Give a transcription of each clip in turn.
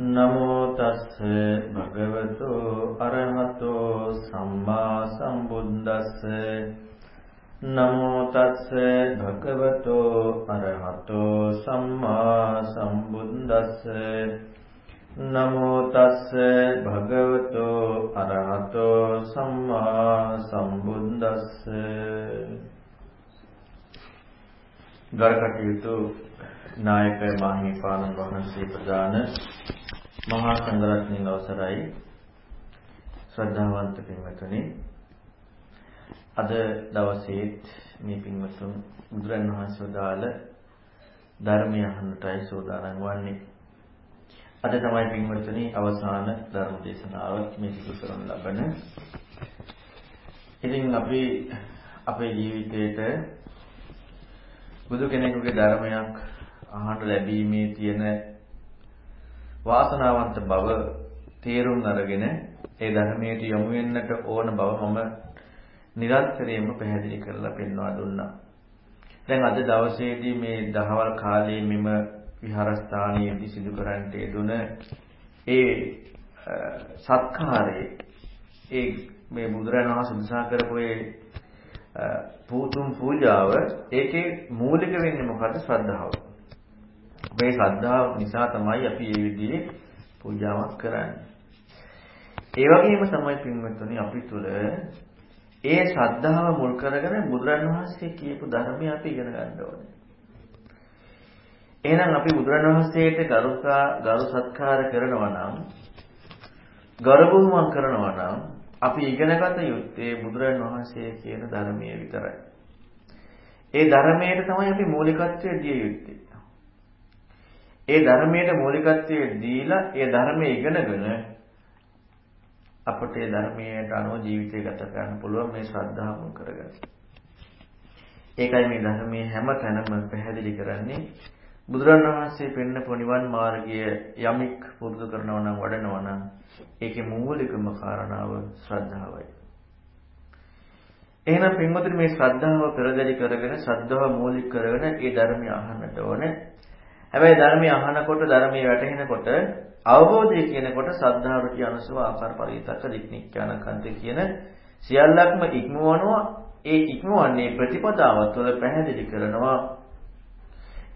නමෝ තස්ස භගවතු අරහතෝ සම්මා සම්බුද්දස්ස නමෝ තස්ස භගවතු අරහතෝ සම්මා සම්බුද්දස්ස නමෝ තස්ස භගවතු අරහතෝ සම්මා සම්බුද්දස්ස ගරකටයුතු නායක මාහිමිපාණන් වහන්සේ ප්‍රදාන මහා සංඝරත්නයේ අවසරයි. ශ්‍රද්ධාවන්ත පින්වතුනි අද දවසේ මේ පින්වතුන් බුදුරන් වහන්සේ දාල ධර්මය අහන්නටයි සෝදානම් වන්නේ. අද තමයි පින්වතුනි අවසාන ධර්ම දේශනාව මේ සිදු කරන ලබන. ඉතින් අපි අපේ ජීවිතේට බුදු කෙනෙකුගේ ධර්මයක් අහන්න ලැබීමේ තියෙන වාසනාවන්ත බව තේරුම් අරගෙන ඒ ධර්මයට යොමු වෙන්නට ඕන බව මම නිරන්තරයෙන්ම පැහැදිලි කරලා පෙන්වා දුන්නා. දැන් අද දවසේදී මේ දහවල් කාලයේ මෙම විහාරස්ථානයේදී සිදු කරන්නට යෙදුන ඒ සත්කාරයේ ඒ මේ බුදුරණන් වහන්සේ උදසා කරපු ඒ පූතුම් පූජාව ඒකේ මූලික වෙන්නේ මොකද්ද ශ්‍රද්ධාව. මේ ශ්‍රද්ධාව නිසා තමයි අපි මේ විදිහේ පූජාවක් කරන්නේ. ඒ වගේම තමයි පින්වත්නි අපි තුල ඒ ශ්‍රද්ධාව මුල් කරගෙන බුදුරන් වහන්සේ කියපු ධර්මය අපි ඉගෙන ගන්න ඕනේ. එහෙනම් අපි බුදුරන් වහන්සේට ගරුකා ගරු සත්කාර කරනවා නම් ගරු බුහුමන් කරනවා නම් අපි ඉගෙනගත යුත්තේ බුදුරන් වහන්සේ කියන ධර්මයේ විතරයි. ඒ ධර්මයට තමයි අපි මූලිකත්වය දිය යුත්තේ. ඒ ධර්මයට මූලිකත්වය දීලා ඒ ධර්මයේ ඉගෙනගෙන අපට ඒ ධර්මයට අනුව ජීවිතය ගත කරන්න පුළුවන් මේ ශ්‍රද්ධාව මුල් කරගෙන. ඒකයි මේ ධර්මයේ හැම තැනම පැහැදිලි කරන්නේ බුදුරණවහන්සේ පෙන්නපු නිවන් මාර්ගය යමික් පුරුදු කරනවා නම් වඩනවා නම් ඒකේ මූලිකම කාරණාව ශ්‍රද්ධාවයි. එහෙනම් පින්වතුනි මේ ශ්‍රද්ධාව පෙරදරි කරගෙන ශ්‍රද්ධාව මූලික කරගෙන ඒ ධර්මය අහන්නට ඕනේ. හැබැයි ධර්මය අහනකොට ධර්මයේ වැටහෙනකොට අවබෝධය කියනකොට ශ්‍රද්ධා රුචි අනුසව ආකාර පරිවිතක දික්නික්ඥාන කන්ත කියන සියල්ලක්ම ඉක්මවනවා. ඒ ඉක්මවන්නේ ප්‍රතිපදාව තුළ පැහැදිලි කරනවා.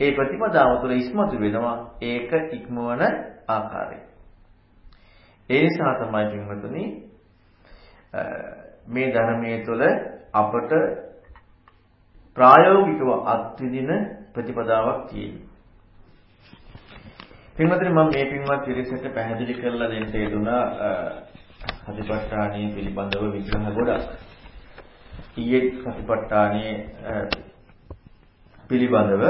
ඒ ප්‍රතිපදාව තුළ ඉස්මතු වෙනවා ඒක ඉක්මවන ආකාරය ඒ නිසා තමයි පින්වතුනි මේ ධර්මයේ තුළ අපට ප්‍රායෝගිකව අත්විඳින ප්‍රතිපදාවක් තියෙනවා. පින්වතුනි මම මේ පින්වත් පිරිසට පැහැදිලි කරලා දෙන්න යෙදුනා සතිපට්ඨානයේ පිළිබඳව විග්‍රහ ගොඩක්. ඊයේ සතිපට්ඨානයේ පිළිබඳව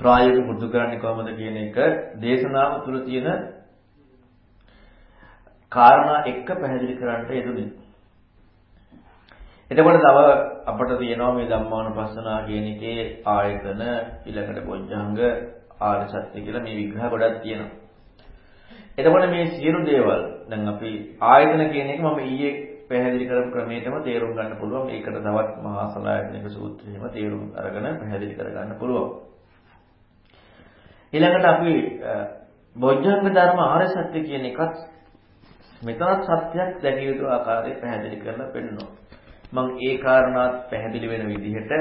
ප්‍රායෝගික පුරුදු කරන්නේ කොහොමද කියන එක දේශනාව තුළ තියෙන කාරණා එක්ක පැහැදිලි කරන්නට යෙදුනේ. එතකොට තව අපට තියෙනවා මේ ධම්මානුපස්සනා කියන එකේ ආයතන ඊළඟට බොජ්ජංග ආර්ය සත්‍ය කියලා මේ විග්‍රහ ගොඩක් තියෙනවා. එතකොට මේ සියලු දේවල් දැන් අපි ආයතන කියන එක මම ඊයේ පැහැදිලි කරපු ක්‍රමයටම තේරුම් ගන්න පුළුවන්. ඒකට තවත් මහා සලායතනික සූත්‍රයේම තේරුම් අරගෙන පැහැදිලි කර ගන්න පුළුවන්. ඊළඟට අපි බොජ්ජංග ධර්ම ආර්ය සත්‍ය කියන එකත් මෙතනත් සත්‍යයක් දැකිය යුතු ආකාරය පැහැදිලි කරලා පෙන්නනවා. මම ඒ කාරණාත් පැහැදිලි වෙන විදිහට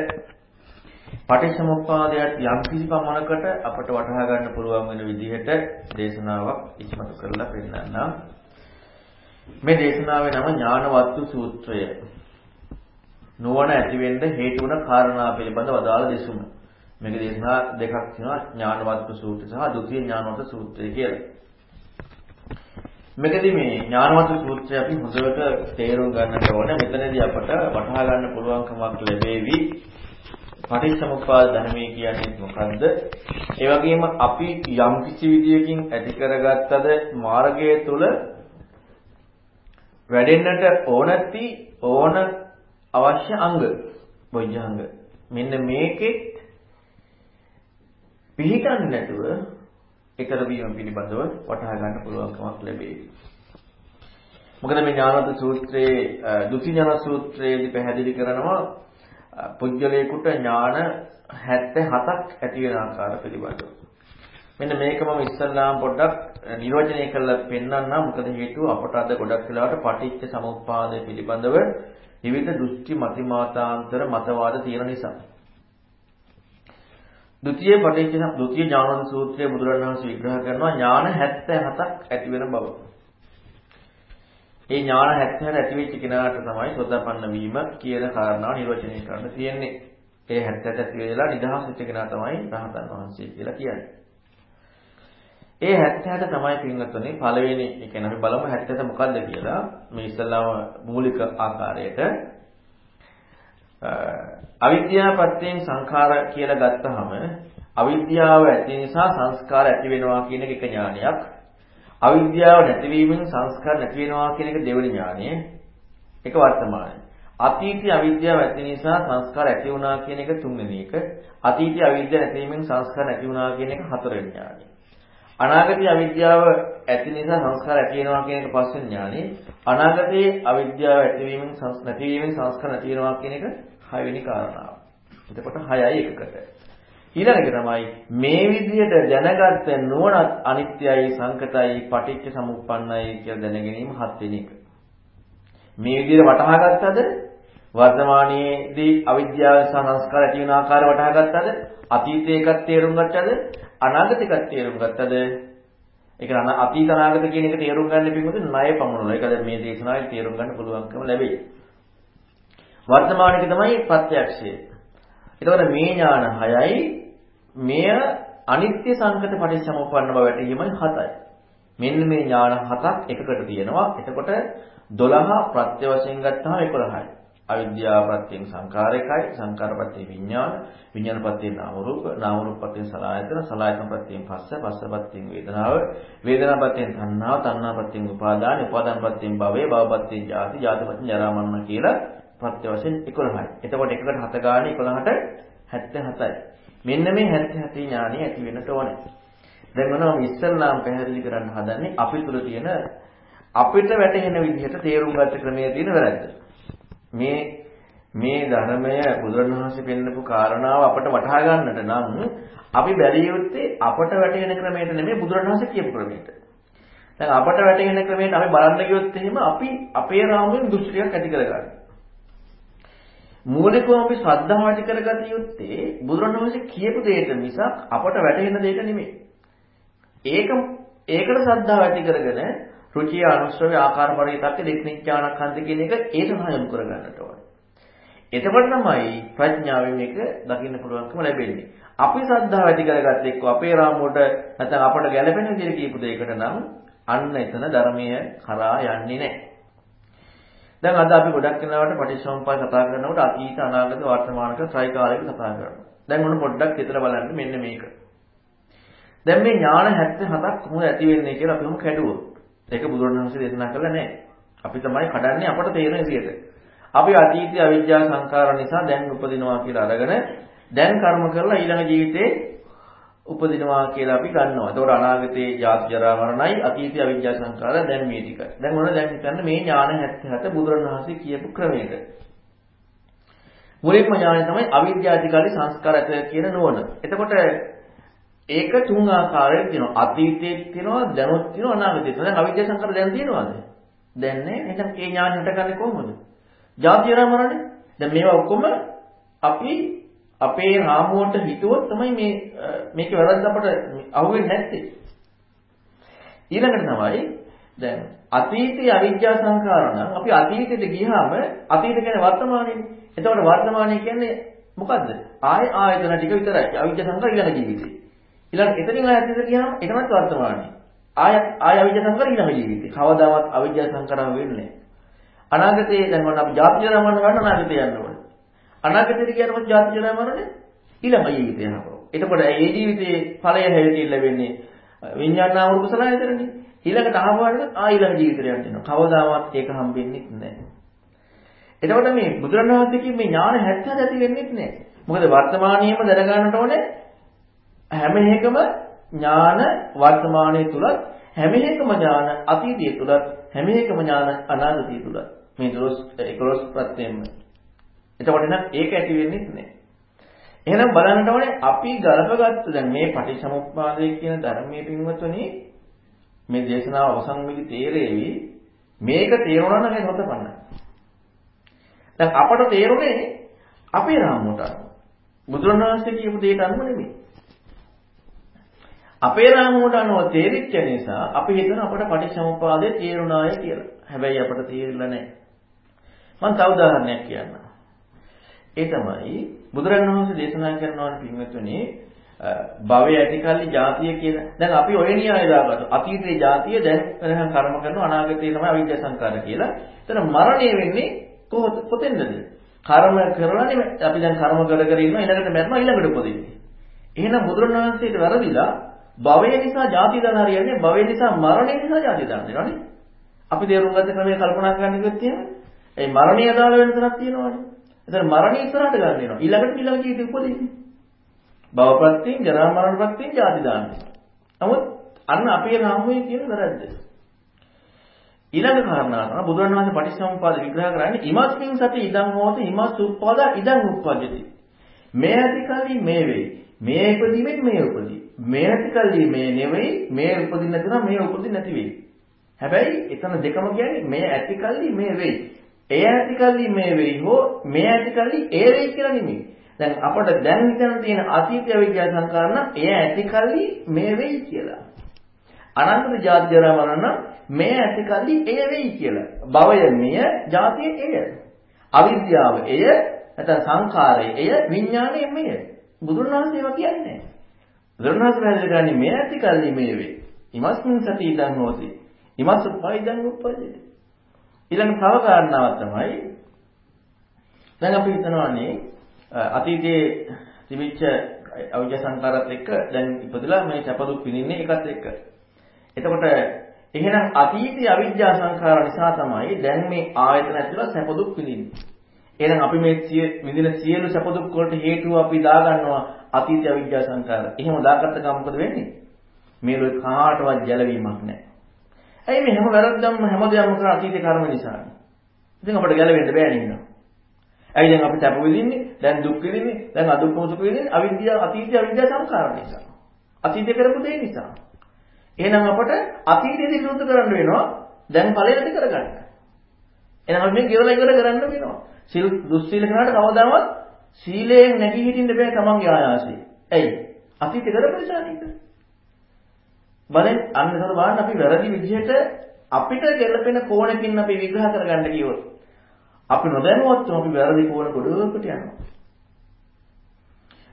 පටිච්චසමුප්පාදයට යම් කිසි පමණකට අපට වටහා ගන්න පුළුවන් වෙන විදිහට දේශනාවක් ඉස්මතු කරලා පෙන්නන්නම්. මේ දේශනාවේ නම ඥානවත්තු සූත්‍රය. නුවණ ඇති වෙන්න හේතු වන කාරණා පිළිබඳව අදාළ දෙසුම. මේක දේශනා දෙකක් තියෙනවා ඥානවත්තු සූත්‍රය සහ ဒုတိ ය ඥානවත්තු සූත්‍රය කියලා. මේකදී මේ ඥානවන්ත සූත්‍රය අපි හොඳට තේරුම් ගන්නට ඕන. මෙතනදී අපට වටහා ගන්න පුළුවන්කමක් ලැබෙවි. පටිච්චසමුප්පාද ධර්මයේ කියන්නේ මොකද්ද? ඒ වගේම අපි යම් කිසි විදියකින් ඇති කරගත්තද මාර්ගය තුල වැඩෙන්නට ඕනති ඕන අවශ්‍ය අංග බොජ්ජංග. මෙන්න මේකෙත් පිළිගන්නේ නැතුව ඊතර වීම පිළිබඳව වටහා ගන්න පුළුවන්කමක් ලැබේ. මොකද මේ ඥානවත් සූත්‍රයේ ဒုတိ ඥාන සූත්‍රයේදී පැහැදිලි කරනවා පුජ්‍යලේකුට ඥාන 77ක් ඇති වෙන ආකාර පිළිබඳව. මෙන්න මේක මම ඉස්සල්ලාම පොඩ්ඩක් නිර්වචනය කරලා පෙන්නන්නම් මොකද හේතුව අපට අද ගොඩක් වෙලාවට පටිච්ච සමුප්පාදය පිළිබඳව විවිධ දෘෂ්ටි මතිමාතාන්තර මතවාද තියෙන නිසා. ဒုတိ ය පටිච්ච ဒုတိ ය ඥානවන්ත සූත්‍රයේ බුදුරණවහන්සේ විග්‍රහ කරනවා ඥාන 77ක් ඇති වෙන බව. ඒ ඥාන 77 ඇති වෙච්ච කෙනාට තමයි සෝතපන්න වීම කියන කාරණාව නිර්වචනය කරන්න තියෙන්නේ. ඒ 77 ඇති වෙලා නිදහස් වෙච්ච කෙනා තමයි රහතන් වහන්සේ කියලා කියන්නේ. ඒ 70ට තමයි පින්වත්නි පළවෙනි ඒ කියන්නේ අපි බලමු 70 මොකද්ද කියලා මේ ඉස්සල්ලාම මූලික ආකාරයට අවිද්‍යාවපත්‍යෙන් සංඛාර කියලා ගත්තාම අවිද්‍යාව ඇති නිසා සංස්කාර ඇති වෙනවා කියන එක ඥානයක් අවිද්‍යාව නැතිවීමෙන් සංස්කාර නැති වෙනවා කියන එක දෙවෙනි ඥානය ඒක වර්තමානයි අතීතී අවිද්‍යාව ඇති නිසා සංස්කාර ඇති වුණා කියන එක තුන්වෙනි එක අතීතී අවිද්‍යාව නැතිවීමෙන් සංස්කාර නැති වුණා කියන එක හතරවෙනි ඥානය අනාගතයේ අවිද්‍යාව ඇති නිසා සංස්කාර ඇති වෙනවා කියන එක පස්වෙනි ඥානෙ. අනාගතයේ අවිද්‍යාව ඇතිවීමෙන් නැතිවීමෙන් සංස්කාර නැති වෙනවා කියන එක හයවෙනි කාරණාව. එතකොට 6යි එකකට. ඊළඟට තමයි මේ විදිහට දැනගත්ත නුවණත් අනිත්‍යයි සංකතයි පටිච්ච සමුප්පන්නයි කියලා දැනගැනීම හත්වෙනි එක. මේ විදිහට වටහා ගත්තද වර්තමානයේදී අවිද්‍යාව සහ සංස්කාර ඇති වෙන ආකාරය වටහා ගත්තද අතීතයේ එකක් තේරුම් ගත්තද අනාගත එකක් තේරුම් ගත්තද ඒක අතීත අනාගත කියන එක තේරුම් ගන්න පිටුමද ණය පමුණුන. ඒක දැන් මේ දේශනාවේ තේරුම් ගන්න පුළුවන්කම ලැබෙයි. වර්තමානික තමයි ප්‍රත්‍යක්ෂය. එතකොට මේ ඥාන 6යි මෙය අනිත්‍ය සංකත පටිච්චසමුප්පන්න බව වැටහීමයි 7යි. මෙන්න මේ ඥාන හතක් එකකට තියෙනවා. එතකොට 12 ප්‍රත්‍ය වශයෙන් ගත්තාම 11යි. අවිද්‍යාව ප්‍රත්‍යයෙන් සංකාරයකයි සංකාර ප්‍රත්‍යයෙන් විඥාන විඥාන ප්‍රත්‍යයෙන් නාම රූප නාම රූප ප්‍රත්‍යයෙන් සලආයතන සලආයතන ප්‍රත්‍යයෙන් පස්ස පස්ස ප්‍රත්‍යයෙන් වේදනාව වේදනා ප්‍රත්‍යයෙන් තණ්හාව තණ්හා ප්‍රත්‍යයෙන් උපාදාන උපාදාන ප්‍රත්‍යයෙන් භවය භව ප්‍රත්‍යයෙන් ජාති ජාති ප්‍රත්‍යයෙන් ජරා මරණ කියලා ප්‍රත්‍ය වශයෙන් 11යි. එතකොට එකකට හත ගානේ 11ට 77යි. මෙන්න මේ 77 ඥානෙ ඇති වෙන්නට ඕනේ. දැන් මොනවා ඉස්සල්ලාම පැහැදිලි කරන්න හදන්නේ අපි තුල තියෙන අපිට වැටහෙන විදිහට තේරුම් ගන්න ක්‍රමයේ තියෙන වැරද්ද. මේ මේ ධර්මය බුදුරණවහන්සේ පෙන්නපු කාරණාව අපට වටහා ගන්නට නම් අපි බැරිය යුත්තේ අපට වැටෙන ක්‍රමයට නෙමෙයි බුදුරණවහන්සේ කියපු ක්‍රමයට. දැන් අපට වැටෙන ක්‍රමයට අපි බලන්න ගියොත් එහෙම අපි අපේ රාමුවෙන් දෘෂ්ටියක් ඇති කරගන්නවා. මූලිකව අපි ශ්‍රද්ධාව ඇති කරගත යුත්තේ බුදුරණවහන්සේ කියපු දෙයට මිසක් අපට වැටහෙන දෙයට නෙමෙයි. ඒක ඒකට ශ්‍රද්ධාව ඇති කරගෙන රුචිය අනුශ්‍රවය ආකාර පරිවිතක්ක දෙක්නිච්ඡානක්ඛන්ත කියන එක ඒක සහයම් කරගන්නට ඕනේ. එතකොට තමයි ප්‍රඥාවෙන් මේක දකින්න පුළුවන්කම ලැබෙන්නේ. අපි ශ්‍රද්ධාව ඇති කරගත්ත එක්ක අපේ රාමුවට නැත්නම් අපට ගැළපෙන විදිහට කියපු දෙයකට නම් අන්න එතන ධර්මයේ කරා යන්නේ නැහැ. දැන් අද අපි ගොඩක් වෙලාවට පටිච්චසමුප්පාද කතා කරනකොට අතීත අනාගත වර්තමානක ත්‍රිකාලයක කතා කරනවා. දැන් මොන පොඩ්ඩක් හිතලා බලන්න මෙන්න මේක. දැන් මේ ඥාන 77ක් කොහොමද ඇති වෙන්නේ කියලා අපි මොකද කැඩුවොත්. ඒක බුදුරණවහන්සේ දේශනා කළා නෑ. අපි තමයි කඩන්නේ අපට තේරෙන විදිහට. අපි අතීතයේ අවිජ්ජා සංකාර නිසා දැන් උපදිනවා කියලා අරගෙන දැන් කර්ම කරලා ඊළඟ ජීවිතේ උපදිනවා කියලා අපි ගන්නවා. ඒතකොට අනාගතයේ ජාති ජරා මරණයි අතීතයේ අවිජ්ජා සංකාර දැන් මේ ටික. දැන් මොන දැන් හිතන්න මේ ඥාන 77 බුදුරණවහන්සේ කියපු ක්‍රමයක. මුලින්ම ඥානය තමයි අවිද්‍යාධිකාරී සංස්කාර ඇත කියන නුවණ. එතකොට ඒක තුන් ආකාරයෙන් තියෙනවා. අතීතයේ තියෙනවා, දැනුත් තියෙනවා, අනාගතයේ තියෙනවා. දැන් අවිද්‍යා සංකාර දැන් තියෙනවද? දැන් නෑ. එහෙනම් ඒ ඥාන හටගන්නේ කොහොමද? ජාතිය මරණය. දැන් මේවා ඔක්කොම අපි අපේ රාමුවට හිතුවොත් තමයි මේ මේකේ වැරද්ද අපට අහුවෙන්නේ නැත්තේ. ඊළඟට තමයි දැන් අතීතයේ අවිද්‍යා සංකාර නම් අපි අතීතයට ගියාම අතීත කියන්නේ වර්තමානයේනේ. එතකොට වර්තමානය කියන්නේ මොකද්ද? ආය ආයතන ටික විතරයි. අවිද්‍යා සංකාර ඊළඟ ජීවිතේ. ඊළඟ එතනින් ආයෙත් ඉඳලා ගියාම ඒකමත් වර්තමානයේ. ආය ආය අවිජ්ජා සංකාර ඊළඟ ජීවිතේ. කවදාවත් අවිජ්ජා සංකාරම වෙන්නේ අනාගතයේ දැන් වන්න අපි ජාති ජරා මරණ ගන්න අනාගතේ යන්න ඕනේ. අනාගතේට ගියාම ජාති ජරා මරණ ඊළඟ ජීවිතේ යනවා. එතකොට මේ ජීවිතයේ ඵලය හැටියට ලැබෙන්නේ විඤ්ඤාණාම කුසලයතරනේ. ඊළඟට ආවම ආ ඊළඟ ජීවිතයට යනවා. කවදාවත් ඒක හම්බෙන්නේ නැහැ. එතකොට මේ බුදුරණවහන්සේ කිව්වේ මේ ඥාන 70 ඇති වෙන්නේ නැහැ. මොකද වර්තමානියම දැනගන්නට ඕනේ හැම එකම ඥාන වර්තමානයේ තුලත් හැම එකම ඥාන අතීතයේ තුලත් හැම එකම ඥාන අනාගතයේ තුලත් මේ දොස් 11 ප්‍රත්‍යයෙන්ම එතකොට නම් ඒක ඇති වෙන්නේ නැහැ එහෙනම් බලන්න ඕනේ අපි ගලපගත්ත දැන් මේ පටිච්චසමුප්පාදයේ කියන ධර්මයේ පින්වතුනි මේ දේශනාව අවසන් වෙදි තේරෙවි මේක තේරුණා නම් ඒක හොතපන්න. දැන් අපට තේරුනේ අපේ රාමුවට අනුව. බුදුරණවහන්සේ කියපු දෙයට අනුව නෙමෙයි. අපේ රාමුවට අනුව තේරිච්ච නිසා අපි හිතන අපට පටිච්චසමුප්පාදයේ තේරුණාය කියලා. හැබැයි අපට තේරිලා නැහැ. මම තව උදාහරණයක් කියන්නම්. ඒ තමයි බුදුරණවහන්සේ දේශනා කරනවා පින්වතුනි භවය ඇතිකල්ලි ජාතිය කියන දැන් අපි ඔය න්‍යාය දාගත්තා. අතීතයේ ජාතිය දැන් වෙනකන් කර්ම කරනවා අනාගතයේ තමයි අවිද්‍යා සංකාර කියලා. එතන මරණය වෙන්නේ කොහොත කොතෙන්ද? කර්ම කරලානේ අපි දැන් කර්ම කර කර ඉන්නවා ඊළඟට මැරෙනවා ඊළඟට උපදින්නේ. එහෙනම් බුදුරණවහන්සේට වැරදිලා භවය නිසා ජාති දාන හරියන්නේ භවය නිසා මරණය නිසා ජාති දාන දෙනවනේ. අපි තේරුම් ගත්ත ක්‍රමයේ කල්පනා කරන්න කිව්වොත් එහෙම ඒ මරණය දාල වෙන තරක් තියෙනවනේ. එතන මරණය ඉස්සරහට ගන්න වෙනවා. ඊළඟට ඊළඟ ජීවිතේ උපදින්නේ. භවප්‍රත්‍යයෙන් ජරා මරණ ප්‍රත්‍යයෙන් ජාති දාන්නේ. නමුත් අන්න අපේ රාමුවේ තියෙන වැරද්ද. ඊළඟ කාරණා තමයි බුදුරණවහන්සේ පටිච්චසමුප්පාද විග්‍රහ කරන්නේ ඉමස්මින් සති ඉදං හෝති ඉමස් උප්පාදා ඉදං උප්පජ්ජති. මේ ඇති කල්ලි මේ වෙයි. මේ ඉපදීමෙන් මේ උපදී. මේ ඇති කල්ලි මේ නෙවෙයි මේ උපදින්න නැතුනම් මේ උපදින්න නැති වෙයි. හැබැයි එතන දෙකම කියන්නේ මේ ඇති කල්ලි මේ වෙයි. එය ඇති කල්ලි මේ වෙයි හෝ මේ ඇති කල්ලි ඒ වෙයි කියලා නෙමෙයි. දැන් අපට දැන් හිතන තියෙන අතීත විද්‍යා සංකාරණ එය ඇති කල්ලි මේ වෙයි කියලා. අනන්ත ජාති ජරා මරණ මේ ඇති කල්ලි එය වෙයි කියලා. භවය මෙය, ජාතිය එය. අවිද්‍යාව එය, නැත්නම් සංඛාරය එය, විඥානය මෙය. බුදුන් වහන්සේ ඒවා කියන්නේ. බුදුන් වහන්සේ පැහැදිලි කරන්නේ මේ ඇති කල්ලි මේ වෙයි. ඉමස්මින් සති ඉදන් හොති. ඉමස් උපයිදන් උපජ්ජති. ඊළඟ තව කාරණාවක් තමයි දැන් අපි හිතනවානේ අතීතයේ තිබිච්ච අවිජ්ජා සංකාරات එක්ක දැන් ඉපදලා මේ සැප දුක් විඳින්නේ ඒකත් එක්ක. එතකොට එහෙනම් අතීතයේ අවිජ්ජා සංඛාර නිසා තමයි දැන් මේ ආයතන ඇතුළත සැප දුක් විඳින්නේ. එහෙනම් අපි මේ විඳින සියලු සැප දුක් වලට හේතුව අපි දාගන්නවා අතීතයේ අවිජ්ජා සංඛාර. එහෙම දාගත්ත ගමන් මොකද වෙන්නේ? මේ ලෝක කාටවත් ගැලවීමක් නැහැ. ඇයි මේ හැම වැරද්දක්ම හැමදේම කරන අතීත කර්ම නිසා. ඉතින් අපිට ගැලවෙන්න බෑ නේද? ඇයි දැන් අපි සැප විඳින්නේ? දැන් දුක් විඳින්නේ? දැන් අදුක්කම සුඛ විඳින්නේ? අවිද්‍යාව අතීතයේ අවිද්‍යාව සංඛාර නිසා. අතීතේ කරපු දේ නිසා. එහෙනම් අපට අතීතයේදී විරුද්ධ කරන්න වෙනවා දැන් ඵලය නැති කරගන්න. එහෙනම් අපි මේ ගෙවලා ඉවර කරන්න වෙනවා. සිල් දුස්සීල කරාට කවදාවත් සීලයෙන් නැගී හිටින්න බෑ තමන්ගේ ආයාසයෙන්. ඇයි? අතීතේ කරපු නිසා නේද? බලෙන් අන්න ඒතර බලන්න අපි වැරදි විදිහට අපිට ගැළපෙන කෝණකින් අපි විග්‍රහ කරගන්න කිව්වොත් අපි නොදැනුවත්වම අපි වැරදි කෝණ ගොඩකට යනවා.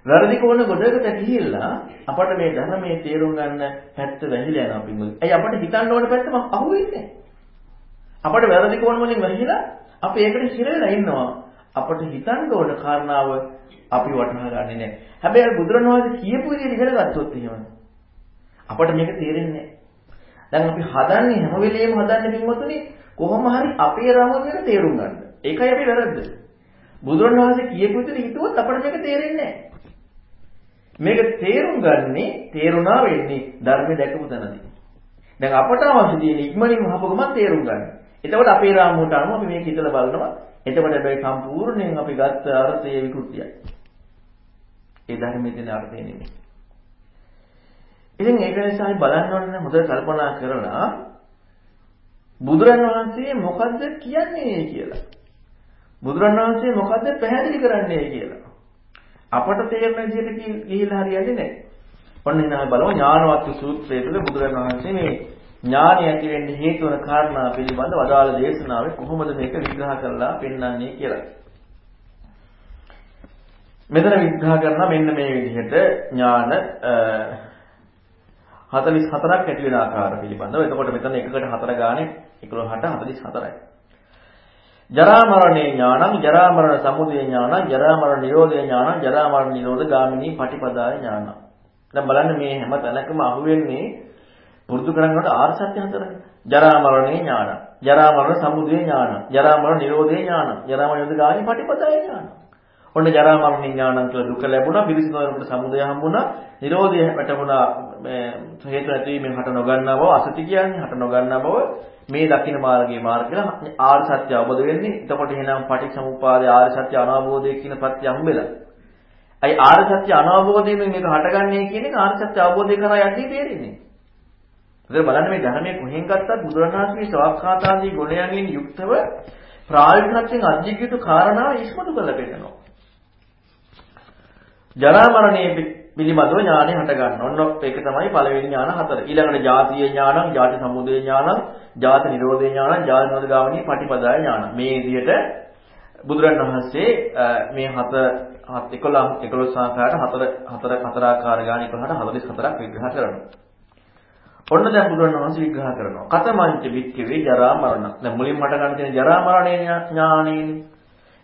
වැරදි කෝණ ගොඩකට ගිහිල්ලා අපට මේ ධර්මයේ තේරුම් ගන්න පැත්ත වැහිලා යනවා පින්වල. ඇයි අපිට හිතන්න ඕන පැත්තම අහුවෙන්නේ අපට වැරදි කෝණ වලින් වැහිලා අපි ඒකට හිර වෙලා ඉන්නවා. අපට හිතන්න ඕන කාරණාව අපි වටහා ගන්නෙ නැහැ. හැබැයි බුදුරණවහන්සේ කියපු විදිහට ඉගෙන ගත්තොත් එහෙම අපට මේක තේරෙන්නේ දැන් අපි හදන්නේ හැම වෙලෙම හදන්නේ පින්වතුනි කොහොම හරි අපේ රාමුව ගැන තේරුම් ගන්න. ඒකයි අපි වැරද්ද. බුදුරණවහන්සේ කියපු විදිහට හිතුවොත් අපට මේක තේරෙන්නේ මේක තේරුම් ගන්නේ තේරුණා වෙන්නේ ධර්මයේ දැකපු තැනදී. දැන් අපට අවශ්‍ය තියෙන ඉක්මනින් වහපගම තේරුම් ගන්න. එතකොට අපේ රාමුවට අනුව අපි මේක හිතලා බලනවා. එතකොට හැබැයි සම්පූර්ණයෙන් අපි ගත්ත අර්ථයේ විකෘතියයි. ඒ ධර්මයේ තියෙන අර්ථය නෙමෙයි. ඉතින් ඒක නිසා අපි බලන්න ඕනේ හොඳට කල්පනා කරලා බුදුරන් වහන්සේ මොකද්ද කියන්නේ කියලා. බුදුරන් වහන්සේ මොකද්ද පැහැදිලි කරන්නේ කියලා. අපට තේරෙන විදිහට ගිහිල්ලා හරියන්නේ නැහැ. ඔන්න එහෙනම් බලමු ඥානවත් සූත්‍රයේ තුල බුදුරන් වහන්සේ මේ ඥානය ඇති වෙන්න හේතු වන කාරණා පිළිබඳව අදාළ දේශනාවේ කොහොමද මේක විග්‍රහ කරලා පෙන්වන්නේ කියලා. මෙතන විග්‍රහ කරනවා මෙන්න මේ විදිහට ඥාන 44ක් ඇති වෙන ආකාර පිළිබඳව. එතකොට මෙතන එකකට හතර ගානේ 11ට 44යි. ජරා මරණේ ඥානං ජරා මරණ සමුදය ඥානං ජරා මරණ නිරෝධය ඥානං ජරා මරණ නිරෝධ ගාමිනී පටිපදාය ඥානං. දැන් බලන්න මේ හැම තැනකම අහුවෙන්නේ පුරුදු කරනකොට ආර්ය සත්‍ය හතරනේ. ජරා මරණේ ඥානං ජරා මරණ සමුදය ඥානං ජරා මරණ නිරෝධය ඥානං ජරා මරණ නිරෝධ ගාමිනී පටිපදාය ඥානං. ඔන්න ජරා මරණ විඥානං කියලා දුක ලැබුණා පිරිසිදු වෙනකොට සමුදය හම්බුණා නිරෝධය වැටුණා හේතු නැතිවීමෙන් හට නොගන්නා බව අසති කියන්නේ හට නොගන්නා බව මේ දකින්න මාර්ගයේ මාර්ග කියලා ආර්ය සත්‍ය අවබෝධ වෙන්නේ එතකොට එහෙනම් පටිච්චසමුප්පාදේ ආර්ය සත්‍ය අනාවබෝධය කියන පත්‍ය හම්බෙලා අයි ආර්ය සත්‍ය අනවබෝධයෙන් මේක හටගන්නේ කියන එක ආර්ය සත්‍ය අවබෝධය කරා යද්දී තේරෙන්නේ. ඒකද බලන්න මේ ධර්මයේ කොහෙන් ගත්තත් බුදුරණාහිමේ ශ්‍රවක්ඛාතාදී ගුණයන්ගෙන් යුක්තව ප්‍රායෝගික වශයෙන් අධ්‍යක්ෂිත කාරණා ඉස්මතු කරලා පෙන්නනවා. ජරා මරණය පිළිබඳව ඥානෙ හට ගන්න. ඔන්න ඒක තමයි පළවෙනි ඥාන හතර. ඊළඟට ජාතිය ඥානං, ජාති සමුදය ඥානං, ජාති නිරෝධය ඥානං, ජාති නිරෝධ ගාමිනී පටිපදාය ඥාන. මේ විදිහට බුදුරණවහන්සේ මේ හත 11 11 ආකාරයට හතර හතර හතර ආකාර ගාන 11ට 44ක් විග්‍රහ කරනවා. ඔන්න දැන් බුදුරණවහන්සේ විග්‍රහ කරනවා. කතමංච වික්කවේ ජරා මරණ. දැන් මුලින්ම මට ගන්න තියෙන ජරා මරණේ ඥානෙනේ.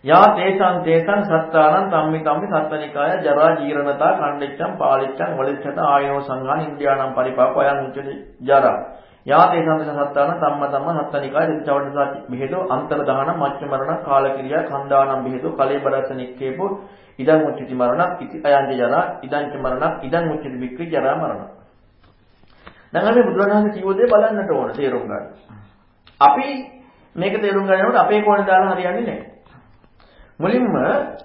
යා තේසං තේසං සත්තානං ධම්මි ධම්මි සත්තනිකාය ජරා ජීරණතා කණ්ඩෙච්ඡං පාලිච්ඡං වලිච්ඡත ආයෝ සංඝාන ඉන්ද්‍රියානම් පරිපාපයන් උච්චති ජරා යා තේසං සත්තානං ධම්ම ධම්ම සත්තනිකාය චවඩසාති බෙහෙදෝ අන්තර දහන මච්ච මරණ කාලකිරියා කන්දානම් බෙහෙදෝ කලේබරස නික්කේපෝ ඉදං උච්චති මරණ ඉති අයං ජරා ඉදං ච මරණ ඉදං උච්චති වික්‍රි ජරා මරණ දැන් අපි බුදුරජාණන් කිව්ව දේ බලන්නට ඕන තේරුම් ගන්න. අපි මේක තේරුම් ගන්නකොට අපේ කෝණේ දාලා හරියන්නේ නැහැ. මුලින්ම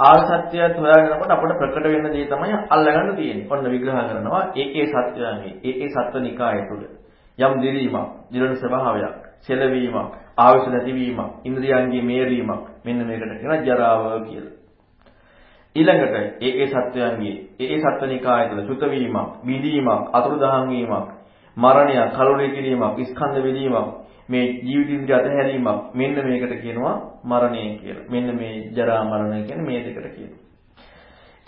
ආර්ය සත්‍යයත් හොයාගෙනකොට අපිට ප්‍රකට වෙන දේ තමයි අල්ලගන්න තියෙන්නේ. ඔන්න විග්‍රහ කරනවා ඒකේ සත්‍යයන්ගේ ඒකේ සත්වනිකාය තුල යම් දිරීමක්, දිරණ ස්වභාවයක්, සෙලවීමක්, ආවිෂ නැතිවීමක්, ඉන්ද්‍රියන්ගේ මේරීමක් මෙන්න මේකට කියන ජරාව කියලා. ඊළඟට ඒකේ සත්‍යයන්ගේ ඒකේ සත්වනිකාය තුල සුත වීමක්, විදීමක්, අතුරුදහන් වීමක්, මරණයක්, කලුරිය කිරීමක්, ස්කන්ධ විදීමක්, මේ ජීවිත ඉන්ද්‍රිය අතහැරීමක් මෙන්න මේකට කියනවා මරණය කියලා. මෙන්න මේ ජරා මරණය කියන්නේ මේ දෙකට කියනවා.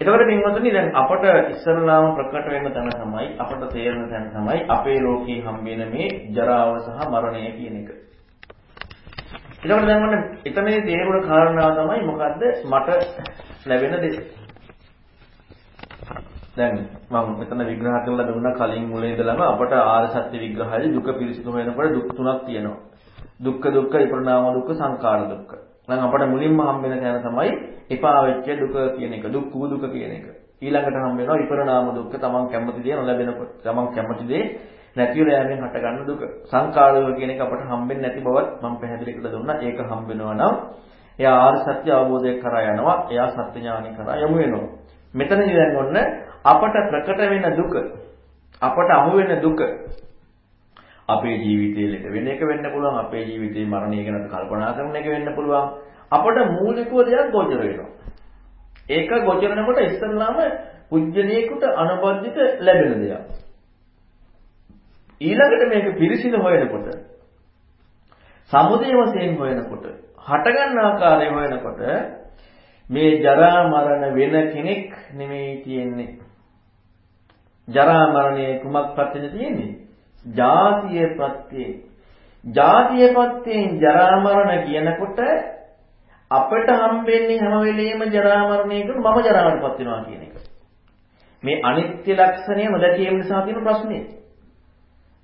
එතකොට පින්වතුනි දැන් අපට ඉස්සරලාම ප්‍රකට වෙන තැන තමයි අපට තේරෙන තැන තමයි අපේ ලෝකේ හම්බෙන මේ ජරාව සහ මරණය කියන එක. එතකොට දැන් මම එතනදී තේරුණ කාරණාව තමයි මොකද්ද මට ලැබෙන දේ. දැන් මම මෙතන විග්‍රහ කරලා දුන්නා කලින් මුලින් ඉඳලම අපට ආර්ය සත්‍ය විග්‍රහයේදී දුක පිරිසිදු වෙනකොට දුක් තුනක් තියෙනවා. දුක්ඛ දුක්ඛ විපරණාම දුක්ඛ සංඛාර දුක්ඛ. දැන් අපට මුලින්ම හම්බෙන තැන තමයි එපා වෙච්ච දුක කියන එක. දුක් වූ දුක කියන එක. ඊළඟට හම්බ වෙනවා විපරණාම දුක්ඛ තමන් කැමති දේ නොලැබෙනකොට. තමන් කැමති දේ නැති වෙලා යෑමෙන් හටගන්න දුක. සංඛාර දුක කියන එක අපට හම්බෙන්නේ නැති බවත් මම පැහැදිලි කරලා දුන්නා. ඒක හම්බ වෙනවා නම් එයා ආර්ය සත්‍ය අවබෝධය කරා යනවා. එයා සත්‍ය ඥානෙ කරා යමු වෙනවා. මෙතනදී දැන් ඔන්න අපට ප්‍රකට වෙන දුක අපට අහු වෙන දුක අපේ ජීවිතයේ ලෙඩ වෙන එක වෙන්න පුළුවන් අපේ ජීවිතේ මරණය ගැන කල්පනා කරන එක වෙන්න පුළුවන්. අපට මූලිකව දෙයක් ගොචර වෙනවා. ඒක ගොචර වෙනකොට ඉස්සල්ලාම පුජ්‍යලයකට අනබද්ධිත ලැබෙන දෙයක්. ඊළඟට මේක පිරිසින හොයනකොට සමුදේ වශයෙන් හොයනකොට හටගන්න ආකාරය හොයනකොට මේ ජරා මරණ වෙන කෙනෙක් නෙමෙයි තියෙන්නේ. ජරා මරණය කුමක් පැත්තේ තියෙන්නේ? ජාතිය පැත්තේ. ජාතිය පැත්තෙන් ජරා මරණ කියනකොට අපිට හම්බෙන්නේ හැම වෙලෙම ජරා මරණයකට මම ජරාවටපත් වෙනවා කියන එක. මේ අනිත්‍ය ලක්ෂණය නොදැකීම නිසා තියෙන ප්‍රශ්නේ.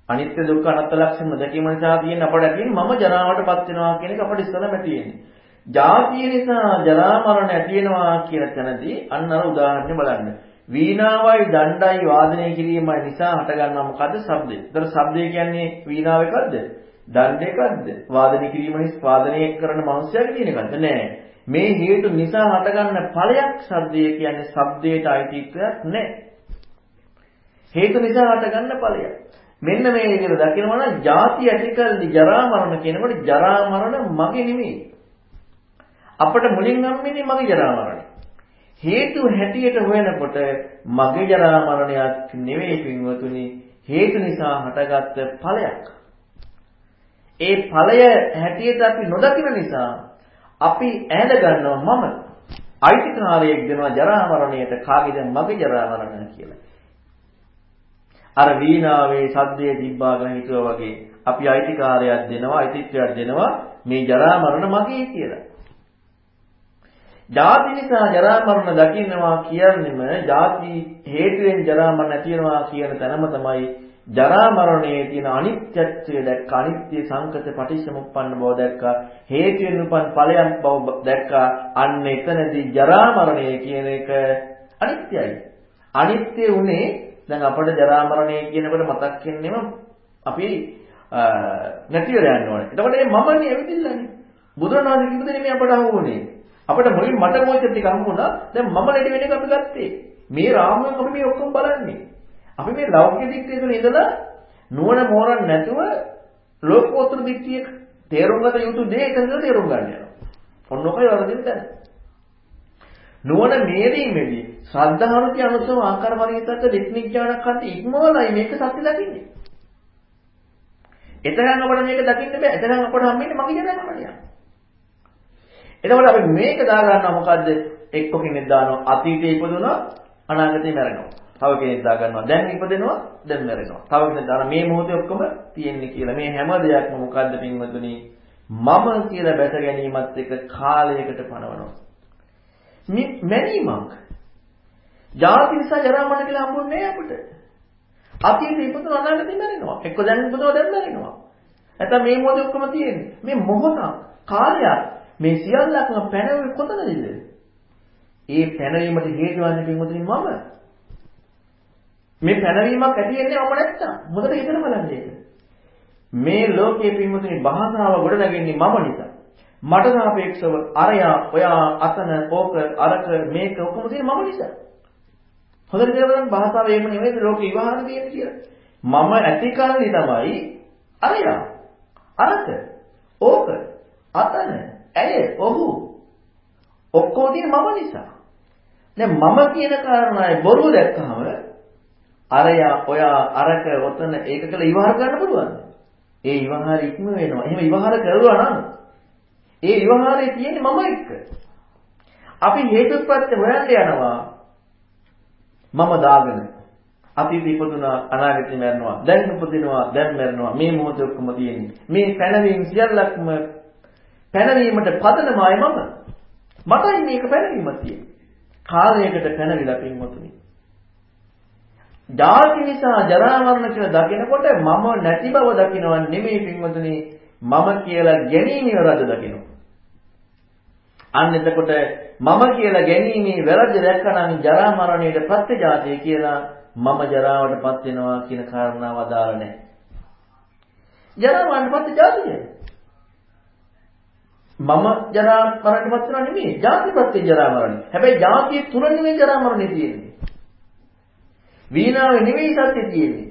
අනිත්‍ය දුක්ඛ අනාත්ම ලක්ෂණ නොදැකීම නිසා තියෙන අපට ඇතිවෙන මම ජරාවටපත් වෙනවා කියන එක අපිට ඉස්සෙල්ලාම තියෙන්නේ. ජාතිය නිසා ජරා මරණ ඇති වෙනවා කියන තැනදී අන්න අර උදාහරණය බලන්න. වීණාවයි දණ්ඩයි වාදනය කිරීමයි නිසා හටගන්නා මොකද්ද? ශබ්දය. ඒතර ශබ්දය කියන්නේ වීණාව එකක්ද? දණ්ඩ එකක්ද? වාදනය කිරීම නිසා වාදනය කරන මනුස්සයෙක් තියෙන එකක්ද? නෑ. මේ හේතු නිසා හටගන්න ඵලයක් ශබ්දය කියන්නේ ශබ්දයට අයිතිත්වයක් නෑ. හේතු නිසා හටගන්න ඵලයක්. මෙන්න මේ විදිහට දකිනවා නම් ಜಾති ඇතිකල්ලි ජරා මරණ කියනකොට ජරා මරණ මගේ නෙමෙයි. අපිට මුලින් හම්බෙන්නේ මගේ ජරා මරණය. හේතු හැටියට හොයනකොට මගේ ජරා මරණයක් නෙවෙයි පින්වතුනි හේතු නිසා හටගත්ත ඵලයක්. ඒ ඵලය හැටියට අපි නොදකින නිසා අපි ඈඳ ගන්නවා මම අයිතිකාරයෙක් දෙනවා ජරා මරණයට කාගේද මගේ ජරා මරණ කියලා. අර වීණාවේ සද්දේ තිබ්බා ගන්න හිතුවා වගේ අපි අයිතිකාරයක් දෙනවා අයිතිත්වයක් දෙනවා මේ ජරා මරණ මගේ කියලා. ජාති නිසා ජරා මරණ දකින්නවා කියන්නේම ජාති හේතුවෙන් ජරා මරණ නැති වෙනවා කියන තැනම තමයි ජරා මරණයේ තියෙන අනිත්‍යත්වය දැක්ක අනිත්‍ය සංකත පටිච්චසමුප්පන්න බව දැක්ක හේතුවෙන් උපන් ඵලයන් බව දැක්ක. අන්න එතනදී ජරා මරණය කියන එක අනිත්‍යයි. අනිත්‍ය උනේ දැන් අපට ජරා මරණය කියනකොට මතක් වෙන්නේම අපි නැති වෙලා යන්න ඕනේ. එතකොට මේ මමනේ ඇවිදින්නනේ බුදුරණවහන්සේ කිව්ව දේ මේ අපට අහුවුනේ? අපිට මුලින් මට මොකද ටික හම්බුණා. දැන් මම ලෙඩ වෙන එක අපි ගත්තේ. මේ රාමුවෙන් අපි මේ ඔක්කොම බලන්නේ. අපි මේ ලෞකික දික්තිය තුළ ඉඳලා නුවණ මෝරන් නැතුව ලෝකෝත්තර දික්තිය තේරුම් ගත යුතු දේ එකද තේරුම් ගන්න යනවා. ඔන්න ඔකයි වරදින් දැන. නුවණ මේරීමේදී ශ්‍රද්ධාවෘති අනුසව ආකාර පරිවිතක දික්නිඥානකන්ති ඉක්මවලයි මේක සත්‍ය දකින්නේ. එතරම් අපිට මේක දකින්න බෑ. එතරම් අපිට හම්බෙන්නේ මගේ ජනකමනිය. එතකොට අපි මේක දාගන්නවා මොකද්ද? එක්ක කෙනෙක් දානවා අතීතේ ඉපදුනා අනාගතේ මැරෙනවා. තව කෙනෙක් දාගන්නවා දැන් ඉපදෙනවා දැන් මැරෙනවා. තව කෙනෙක් දානවා මේ මොහොතේ ඔක්කොම තියෙන්නේ කියලා. මේ හැම දෙයක්ම මොකද්ද පින්වතුනි? මම කියලා බැස ගැනීමත් එක්ක කාලයකට පනවනවා. මේ මැනීමක්. ජාති නිසා ජරා මරණ කියලා හම්බුන්නේ නැහැ අපිට. අතීතේ ඉපදුන අනාගතේ මැරෙනවා. එක්ක දැන් ඉපදුවා දැන් මැරෙනවා. නැත්නම් මේ මොහොතේ ඔක්කොම තියෙන්නේ. මේ මොහොත කාලයක් මේ සියල්ලක්ම පැනවෙන්නේ කොතනදද? ඒ පැනවීමට හේතු වන්නේ පින්වතුනි මම. මේ පැනවීමක් ඇති වෙන්නේ මම නැත්තම්. හොඳට හිතලා බලන්න ඒක. මේ ලෝකයේ පින්වතුනි භාෂාව ගොඩනගන්නේ මම නිසා. මට සාපේක්ෂව අරයා, ඔයා, අතන, ඕක, අරක, මේක ඔක්කොම තියෙන්නේ මම නිසා. හොඳට කියලා බලන්න භාෂාව එහෙම නෙමෙයි ලෝකේ විවහාර තියෙන්නේ කියලා. මම ඇති කල්ලි තමයි අරයා, අරක, ඕක, අතන, ඇය, ඔහු ඔක්කොම තියෙන්නේ මම නිසා. දැන් මම කියන කාරණාවේ බොරුව දැක්කහම අරයා, ඔයා, අරක, ඔතන ඒක කියලා ඉවහාර ගන්න පුළුවන්ද? ඒ විවහාර ඉක්ම වෙනවා. එහෙම විවහාර කරුවා නම් ඒ විවහාරයේ තියෙන්නේ මම එක්ක. අපි හේතුප්‍රත්‍ය හොයන්න යනවා. මම දාගෙන අතීත ඉපදුනා අනාගතේ මැරෙනවා. දැන් උපදිනවා දැන් මැරෙනවා. මේ මොහොතේ ඔක්කොම තියෙන්නේ. මේ පැනවීම සියල්ලක්ම පැනවීමට පදනමයි මම. මටයි මේක පැනවීමක් තියෙන්නේ. කාලයකට පැනවිලා පින්වතුනි. ජාති නිසා ජරා මරණ කියලා දකිනකොට මම නැති බව දකිනව නෙමෙයි පින්වතුනි මම කියලා ගැනීමේ වැරද්ද දකිනවා. අන්න එතකොට මම කියලා ගැනීමේ වැරද්ද දැක්කනම් ජරා මරණයට ප්‍රත්‍යජාතිය කියලා මම ජරාවටපත් වෙනවා කියන කාරණාව අදාළ නැහැ. ජරා මරණයට ප්‍රත්‍යජාතිය. මම ජරා මරණයටපත් වෙනවා නෙමෙයි. ජාතිපත්‍ය ජරා මරණය. හැබැයි ජාතිය තුල නෙමෙයි ජරා මරණය තියෙන්නේ. වීණාවේ නෙවෙයි සත්‍ය තියෙන්නේ.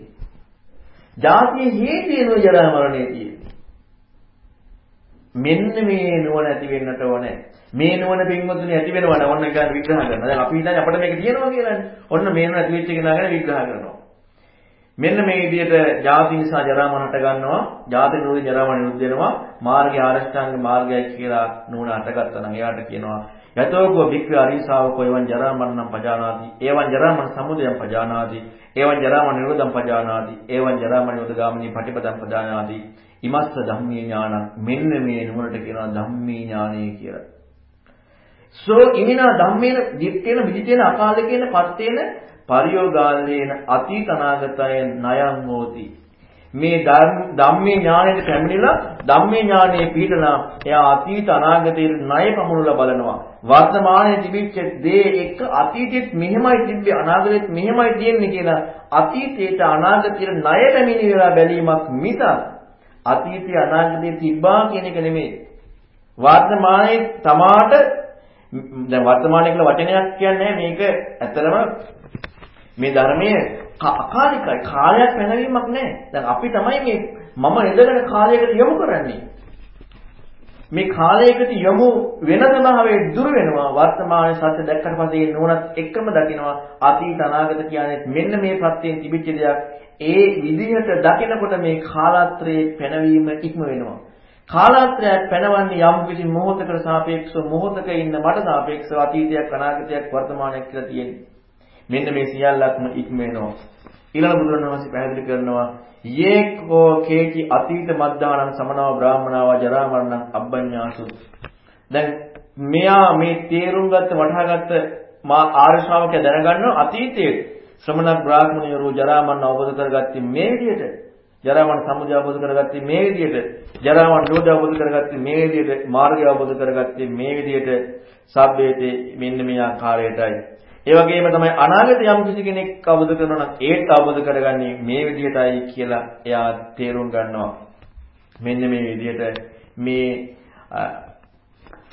ජාතිය හේතුවෙනෝ ජරා මරණය තියෙන්නේ. මෙන්න මේ නුවණ ඇති වෙන්නට ඕනේ. මේ නුවණ පින්වතුනි ඇති වෙනවා නම් ඔන්න ගන්න විග්‍රහ කරනවා. දැන් අපි හිතන්නේ අපිට මේක තියෙනවා කියලානේ. ඔන්න මේ නුවණ ඇති වෙච්ච එක නාගෙන විග්‍රහ කරනවා. මෙන්න මේ විදිහට ජාති නිසා ජරා මරණට ගන්නවා. ජාති නිරෝධ ජරා මරණ නිරුද්ධ වෙනවා. මාර්ගය ආරෂ්ඨාංග මාර්ගයයි කියලා නුවණ අටගත්තා නම් එයාට කියනවා යතෝකෝ භික්ඛු අරිසාවකෝ එවං ජරා මරණං පජානාති එවං ජරා මරණ සමුදයං පජානාති එවං ජරා මරණ නිරෝධං පජානාති එවං ජරා මරණ නිරෝධගාමිනී පටිපදං පජානාති ඉමස්ස ධම්මේ ඥානං මෙන්න මේ නුවණට කියනවා ධම්මේ ඥානය කියලා සෝ ඉමිනා ධම්මේන දිත්තේන විදිතේන අකාලකේන පත්තේන පරියෝගාලේන අතීතනාගතය නයං හෝති මේ ධම්මේ ඥාණයට පැමිණිලා ධම්මේ ඥානයේ පිහිටලා එයා අතීත අනාගතයේ ණය පමුණුලා බලනවා. වර්තමානයේ තිබිච්ච දේ එක්ක අතීතෙත් මෙහෙමයි තිබ්බේ අනාගතෙත් මෙහෙමයි තියෙන්නේ කියලා අතීතයට අනාගතයට ණය පැමිණි වෙලා බැලීමක් මිස අතීතය අනාගතයේ තිබ්බා කියන එක නෙමෙයි. වර්තමානයේ තමාට දැන් වර්තමානයේ කියලා වචනයක් කියන්නේ මේක ඇත්තටම මේ ධර්මයේ අකාලිකයි. කාලයක් පැනවීමක් නැහැ. දැන් අපි තමයි මේ මම ඉඳගෙන කාලයකට යොමු කරන්නේ. මේ කාලයකට යොමු වෙන ස්වභාවයේ දුර වෙනවා. වර්තමානයේ සත්‍ය දැක්කට පස්සේ නෝනත් එක්කම දකිනවා. අතීත අනාගත කියන්නේ මෙන්න මේ ප්‍රත්‍යයෙන් තිබිච්ච දෙයක්. ඒ විදිහට දකිනකොට මේ කාලාත්‍රයේ පැනවීම ඉක්ම වෙනවා. කාලාත්‍රයක් පැනවන්නේ යම් කිසි මොහොතකට සාපේක්ෂව මොහොතක ඉන්න මට සාපේක්ෂව අතීතයක් අනාගතයක් වර්තමානයක් කියලා තියෙන්නේ. මෙන්න මේ සියල්ලක්ම ඉක්ම වෙනවා ඊළඟ බුදුරණවහන්සේ පැහැදිලි කරනවා යේකෝ කේචි අතීත මද්දානං සමනව බ්‍රාහ්මනාව ජරා මරණං අබ්බඤ්ඤාසු. දැන් මෙයා මේ තේරුම් ගත්ත වටහාගත්ත මා ආර්ය ශ්‍රාවකය දැනගන්නවා අතීතයේ ශ්‍රමණ බ්‍රාහ්මණයෝ ජරා මරණ අවබෝධ කරගත්තේ මේ විදිහට. ජරා මරණ සමුදය අවබෝධ කරගත්තේ මේ විදිහට. ජරා මරණ නිරෝධ අවබෝධ කරගත්තේ මේ විදිහට. මාර්ගය අවබෝධ කරගත්තේ මේ විදිහට. සබ්බේතේ මෙන්න මේ ආකාරයටයි. ඒ වගේම තමයි අනාගත යම් කිසි කෙනෙක් අවබෝධ කරනවා නම් ඒත් අවබෝධ කරගන්නේ මේ විදිහටයි කියලා එයා තේරුම් ගන්නවා. මෙන්න මේ විදිහට මේ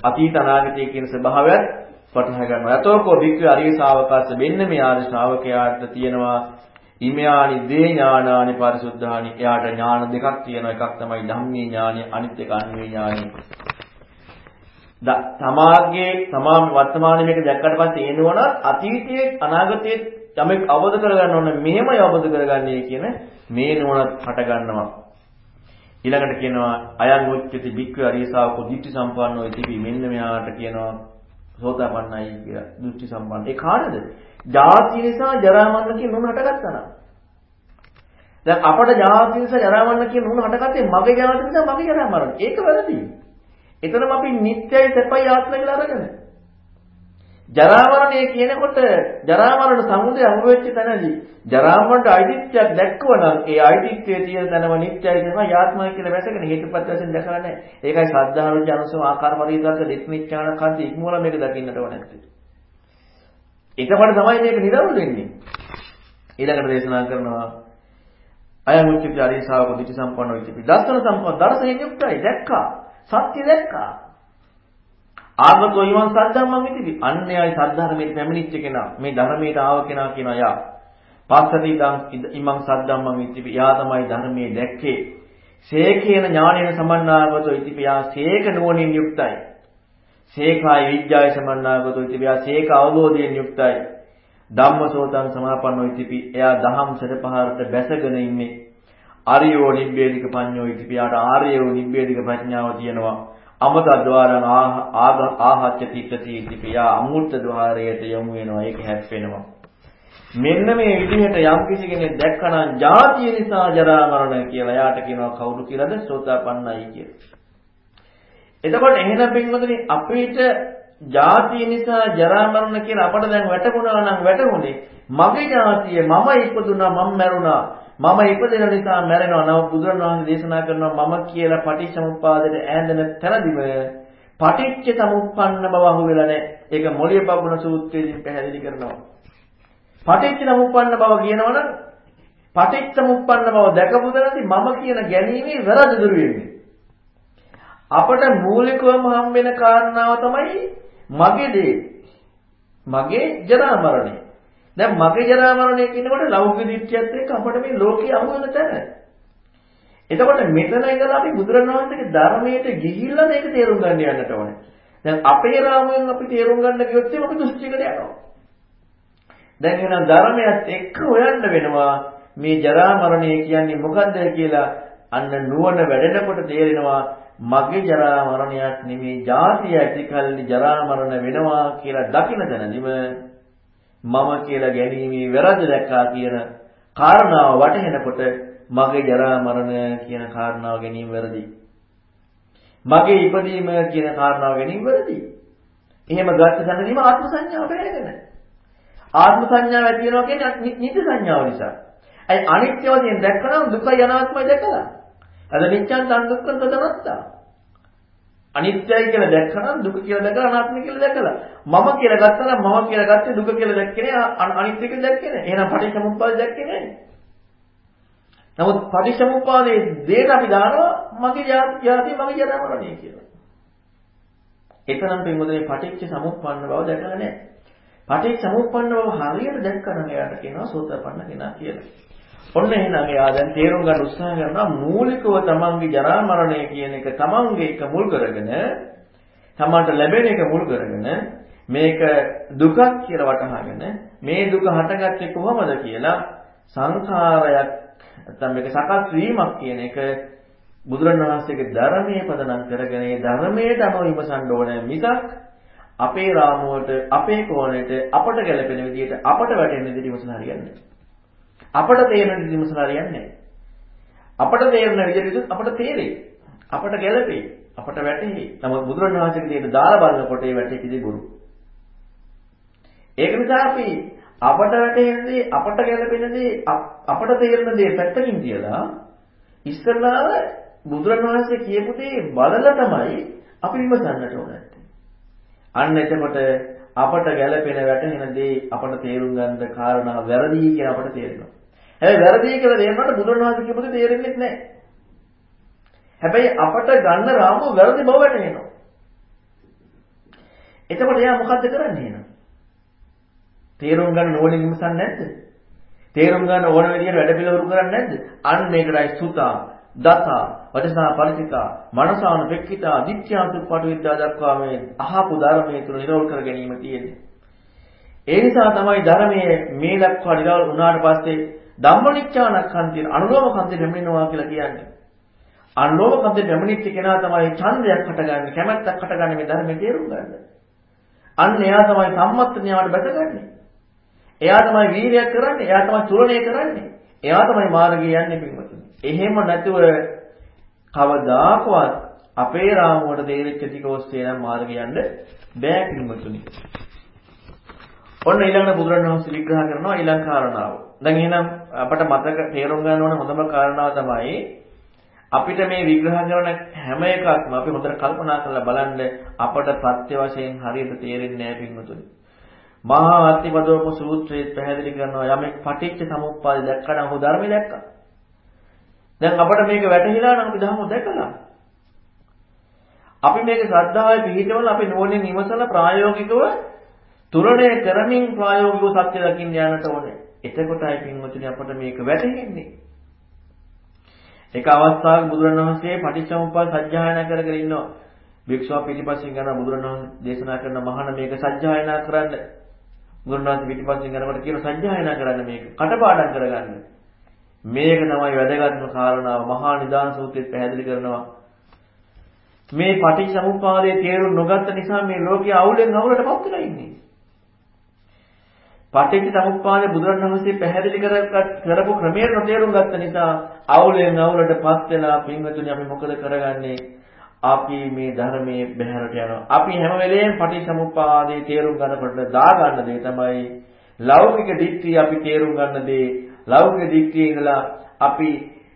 අතීත අනාගතය කියන ස්වභාවයත් වටහා ගන්නවා. යතෝකෝ භික්ඛු අරිය ශාවකස්ස මෙන්න මේ ආර්ය ශ්‍රාවකයාට තියෙනවා ඉමයානි දේ ඥානානි පරිසුද්ධානි. එයාට ඥාන දෙකක් තියෙනවා. එකක් තමයි ධම්මේ ඥානය, අනිත් එක අන්වේ ඥානය. තමාගේ තමාම වර්තමානයේ මේක දැක්කට පස්සේ එනවනම් අතීතයේ අනාගතයේ යමෙක් අවබෝධ කරගන්න ඕන මෙහෙමයි අවබෝධ කරගන්නේ කියන මේ නුවණත් හට ගන්නවා. ඊළඟට කියනවා අයං උච්චති බික්ඛු අරියසාවකෝ දිට්ඨි සම්පන්නෝ ඉතිපි මෙන්න මෙයාට කියනවා සෝතාපන්නයි කියලා දෘෂ්ටි සම්පන්න. ඒ කාටද? ජාති නිසා ජරා මරණ කියන නුණ හටගත්තා නම්. දැන් අපට ජාති නිසා ජරා මරණ කියන නුණ හටගත්තේ මගේ ජාති නිසා මගේ ජරා මරණ. ඒක වැරදි. එතනම අපි නිත්‍යයි සැපයි ආත්ම කියලා අරගෙන. ජරා මරණය කියනකොට ජරා මරණ සමුදය අහු වෙච්ච තැනදී ජරා මරණට අයිතිත්වයක් දැක්කවනම් ඒ අයිතිත්වයේ තියෙන තැනම නිත්‍යයි තමයි ආත්මයි කියලා වැටගෙන හේතුපත් වශයෙන් දැකලා නැහැ. ඒකයි ශ්‍රද්ධාවෘජ අනුසම ආකාර පරිවිතර්ක දෙස්මිච්ඡාන කන්ති ඉක්මවල මේක දකින්නට ඕන නැත්තේ. එතකොට තමයි මේක නිරවුල් වෙන්නේ. ඊළඟට දේශනා කරනවා අයං උච්චති ආරිය ශාවක දිටි සම්පන්න වෙච්චි. දර්ශන සම්පන්න දර්ශනයෙන් යුක්තයි දැක්කා. සත්‍ය දැක්කා. ආගතෝ ඊමන් සද්ධම්මං ඉතිවි. අන්නේයි සද්ධර්මයේ පැමිණිච්ච කෙනා. මේ ධර්මයට ආව කෙනා කියන යා. පස්සති දං ඊමන් සද්ධම්මං ඉතිවි. යා තමයි ධර්මයේ දැක්කේ. සේකේන ඥාණයෙන් සමන්නාගතෝ ඉතිවි. යා සේක නුවණින් යුක්තයි. සේකාය විඥාය සමන්නාගතෝ ඉතිවි. යා සේක අවබෝධයෙන් යුක්තයි. ධම්මසෝතං සමාපන්නෝ ඉතිපි එයා දහම් සරපහරට බැසගෙන ඉන්නේ ආර්යෝ නිබ්බේධික පඤ්ඤෝ ඉතිපි යාට ආර්යෝ නිබ්බේධික ප්‍රඥාව තියෙනවා. අමතද්වාරං ආහච්ච තිට්ඨති ඉතිපියා අමුර්ත ద్వාරයට යොමු වෙනවා. ඒක හැප්පෙනවා. මෙන්න මේ විදිහට යම් කිසි කෙනෙක් දැක්කනම් ජාතිය නිසා ජරා මරණ කියලා එයාට කියනවා කවුරු කියලාද? සෝතාපන්නයි කියලා. එතකොට එහෙනම් පින්වතුනි අපිට ජාතිය නිසා ජරා මරණ කියලා අපට දැන් වැටුණා නම් වැටුනේ මගේ ජාතිය මම ඉපදුනා මම මැරුණා. මම ඉපදෙන නිසා මැරෙනවා. නම බුදුරණවහන්සේ දේශනා කරනවා මම කියලා පටිච්චසමුප්පාදයට ඈඳෙන තැනදිම පටිච්ච සමුප්පන්න බව අහු වෙලා නැහැ. ඒක මොළිය බබුණ සූත්‍රයෙන් පැහැදිලි කරනවා. පටිච්ච සමුප්පන්න බව කියනවනම් පටිච්ච සමුප්පන්න බව දැකපු තැනදී මම කියන ගැනීමේ වැරදි දුරු වෙන්නේ. අපට මූලිකවම හම් වෙන කාරණාව තමයි මගේ දේ. මගේ ජරා මරණය. දැන් මගේ ජරා මරණය කියනකොට ලෞකික දිට්ඨියත් එක්ක අපිට මේ ලෝකේ අහු වෙන තැන. එතකොට මෙතන ඉඳලා අපි බුදුරණවහන්සේගේ ධර්මයට ගිහිල්ලා මේක තේරුම් ගන්න යන්නට ඕනේ. දැන් අපේ රාමුවෙන් අපි තේරුම් ගන්න ගියොත් අපි දෘෂ්ටිකට යනවා. දැන් එහෙනම් ධර්මයත් එක්ක හොයන්න වෙනවා මේ ජරා මරණය කියන්නේ මොකද්ද කියලා අන්න නුවණ වැඩෙනකොට තේරෙනවා මගේ ජරා මරණයක් නෙමේ ජාතිය ඇතිකල්ලි ජරා මරණ වෙනවා කියලා දකින දැනදිම මම කියලා ගැනීමේ වැරද්ද දැක්කා කියන කාරණාව වටහෙනකොට මගේ ජරා මරණ කියන කාරණාව ගැනීම වැරදි. මගේ ඉපදීම කියන කාරණාව ගැනීම වැරදි. එහෙම ගත්ත තැනදීම ආත්ම සංඥාව බැහැගෙන. ආත්ම සංඥාව ඇති වෙනවා කියන්නේ නිත්‍ය සංඥාව නිසා. අයි අනිත්‍ය වශයෙන් දැක්කම දුකයි අනාත්මයි දැකලා. අද නිච්ඡන් තන් දුක්ඛ තදනත්තා. අනිත්‍යයි කියලා දැක්කනම් දුක කියලා දැකලා අනාත්මයි කියලා දැකලා. මම කියලා ගත්තා නම් මම කියලා ගත්තේ දුක කියලා දැක්කේ නෑ අනිත්‍ය කියලා දැක්කේ නෑ. එහෙනම් පටිච්චසමුප්පාද දැක්කේ නෑ. නමුත් පටිච්චසමුප්පාදයේ දේට අපි දානවා මගේ ජාතිය මගේ ජරා මරණය කියලා. එතනම් පින්වතුනි පටිච්ච සමුප්පන්න බව දැකලා නෑ. පටිච්ච සමුප්පන්න බව හරියට දැක්කම එයාට කියනවා සෝතපන්න කෙනා කියලා. ඔන්න එහෙනම් එයා දැන් තේරුම් ගන්න උත්සාහ කරනවා මූලිකව තමන්ගේ ජරා මරණය කියන එක තමන්ගේ එක මුල් කරගෙන තමන්ට ලැබෙන එක මුල් කරගෙන මේක දුකක් කියලා වටහාගෙන මේ දුක හටගත්තේ කොහොමද කියලා සංඛාරයක් නැත්නම් මේක සකස් වීමක් කියන එක බුදුරණවහන්සේගේ ධර්මයේ පදනම් කරගෙන ඒ ධර්මයට අනුව විමසන්න ඕනේ මිසක් අපේ රාමුවට අපේ කෝණයට අපට ගැළපෙන විදිහට අපට වැටෙන විදිහට විමසන හරියන්නේ නැහැ. අපට තේරෙන විමසලා හරියන්නේ අපට තේරෙන විදිහට අපට තේරෙයි. අපට ගැළපෙයි. අපට වැටහෙයි. නමුත් බුදුරණවහන්සේගේ දේට දාලා බලනකොට ඒ වැටෙච්ච දේ බොරු. ඒක නිසා අපි අපට වැටෙන දේ අපට ගැළපෙන දේ අපට තේරෙන දේ පැත්තකින් තියලා ඉස්සල්ලා බුදුරණවහන්සේ කියපු දේ බලලා තමයි අපි විමසන්නට ඕනේ. අන්න එතකොට අපට ගැළපෙන වැටහෙන දේ අපට තේරුම් ගන්න කාරණා වැරදි කියලා අපට තේරෙනවා. හැබැයි වැරදි කියලා තේරෙනකොට බුදුන් වහන්සේ කියපු දේ තේරෙන්නේ නැහැ. හැබැයි අපට ගන්න රාමුව වැරදි බව වැටහෙනවා. එතකොට එයා මොකද්ද කරන්නේ එහෙනම්? තේරුම් ගන්න ඕනේ විමසන්නේ නැද්ද? තේරුම් ගන්න ඕන විදිහට වැඩ පිළිවෙල කරන්නේ නැද්ද? අන්න ඒකටයි සුතා, දතා, වචසා පරිසිතා, මනසාන පෙක්කිතා, දිත්‍යාසුප්පට විද්‍යා දක්වා මේ අහපු ධර්මයේ තුල නිරෝල් කර ගැනීම තියෙන්නේ. ඒ නිසා තමයි ධර්මයේ මේ දක්වා නිරෝල් වුණාට පස්සේ ධම්මනිච්ඡානක්ඛන්තිය අනුලෝම කන්ති දෙමිනවා කියලා කියන්නේ. අනුලෝම කන්ති දෙමිනිච්ච කෙනා තමයි ඡන්දයක් හටගන්නේ, කැමැත්තක් හටගන්නේ මේ ධර්මයේ තේරුම් ගන්න. අන්න එයා තමයි සම්මත් න්යායට බැසගන්නේ. එයා තමයි වීර්යයක් කරන්නේ, එයා තමයි තුලණය කරන්නේ. එයා තමයි මාර්ගය යන්නේ පින්වතුනි. එහෙම නැතුව කවදාකවත් අපේ රාමුවට තේරිච්ච ටික ඔස්සේ නම් මාර්ගය යන්න බෑ පින්වතුනි. ඔන්න ඊළඟට බුදුරණවහන්සේ විග්‍රහ කරනවා ඊළඟ කාරණාව. දැන් එහෙනම් අපට මතක තේරුම් ගන්න ඕන හොඳම කාරණාව තමයි අපිට මේ විග්‍රහ කරන හැම එකක්ම අපි හොඳට කල්පනා කරලා බලන්න අපට ප්‍රත්‍ය වශයෙන් හරියට තේරෙන්නේ නැහැ පින්වතුනි. මහා අත්තිපදෝප සූත්‍රයේ පැහැදිලි කරනවා යමෙක් පටිච්ච සමුප්පාද දැක්කම ඔහු ධර්මය දැක්කා. දැන් අපට මේක වැටහිලා නම් අපි ධර්ම දැකලා. අපි මේක ශ්‍රද්ධාවේ පිළිහිටවල අපි නෝනෙන් ඉමසලා ප්‍රායෝගිකව තුරණය කරමින් ප්‍රායෝගිකව සත්‍ය දකින්න යන්නට ඕනේ. එතකොටයි පින්වතුනි අපට මේක වැටහෙන්නේ. එක අවස්ථාවක බුදුරණවහන්සේ පටිච්චසමුප්පාද සත්‍යයනා කර කර ඉන්නවා. භික්ෂුව පිටිපස්සෙන් යන බුදුරණවහන්සේ දේශනා කරන මහාන මේක සත්‍යයනා කරන්න. බුදුරණවහන්සේ පිටිපස්සෙන් යනකොට කියන සත්‍යයනා කරන්න මේක කටපාඩම් කරගන්න. මේක තමයි වැදගත්ම කාරණාව මහා නිදාන සූත්‍රයේ පැහැදිලි කරනවා. මේ පටිච්චසමුප්පාදයේ තේරුම් නොගත්ත නිසා මේ ලෝකයේ අවුලෙන් අවුලට පත් වෙලා ඉන්නේ. පටිච්ච සමුප්පාදේ බුදුරණවහන්සේ පැහැදිලි කරපු ක්‍රමයට නොතේරුම් ගත්ත නිසා අවුලෙන් අවුලටපත් වෙලා පින්වතුනි අපි මොකද කරගන්නේ? අපි මේ ධර්මයේ බැහැරට යනවා. අපි හැම වෙලේම පටිච්ච සමුප්පාදේ තේරුම් ගන්නකොට දාගන්න දේ තමයි ලෞකික දික්තිය අපි තේරුම් ගන්න දේ. ලෞකික දික්කේ ඉඳලා අපි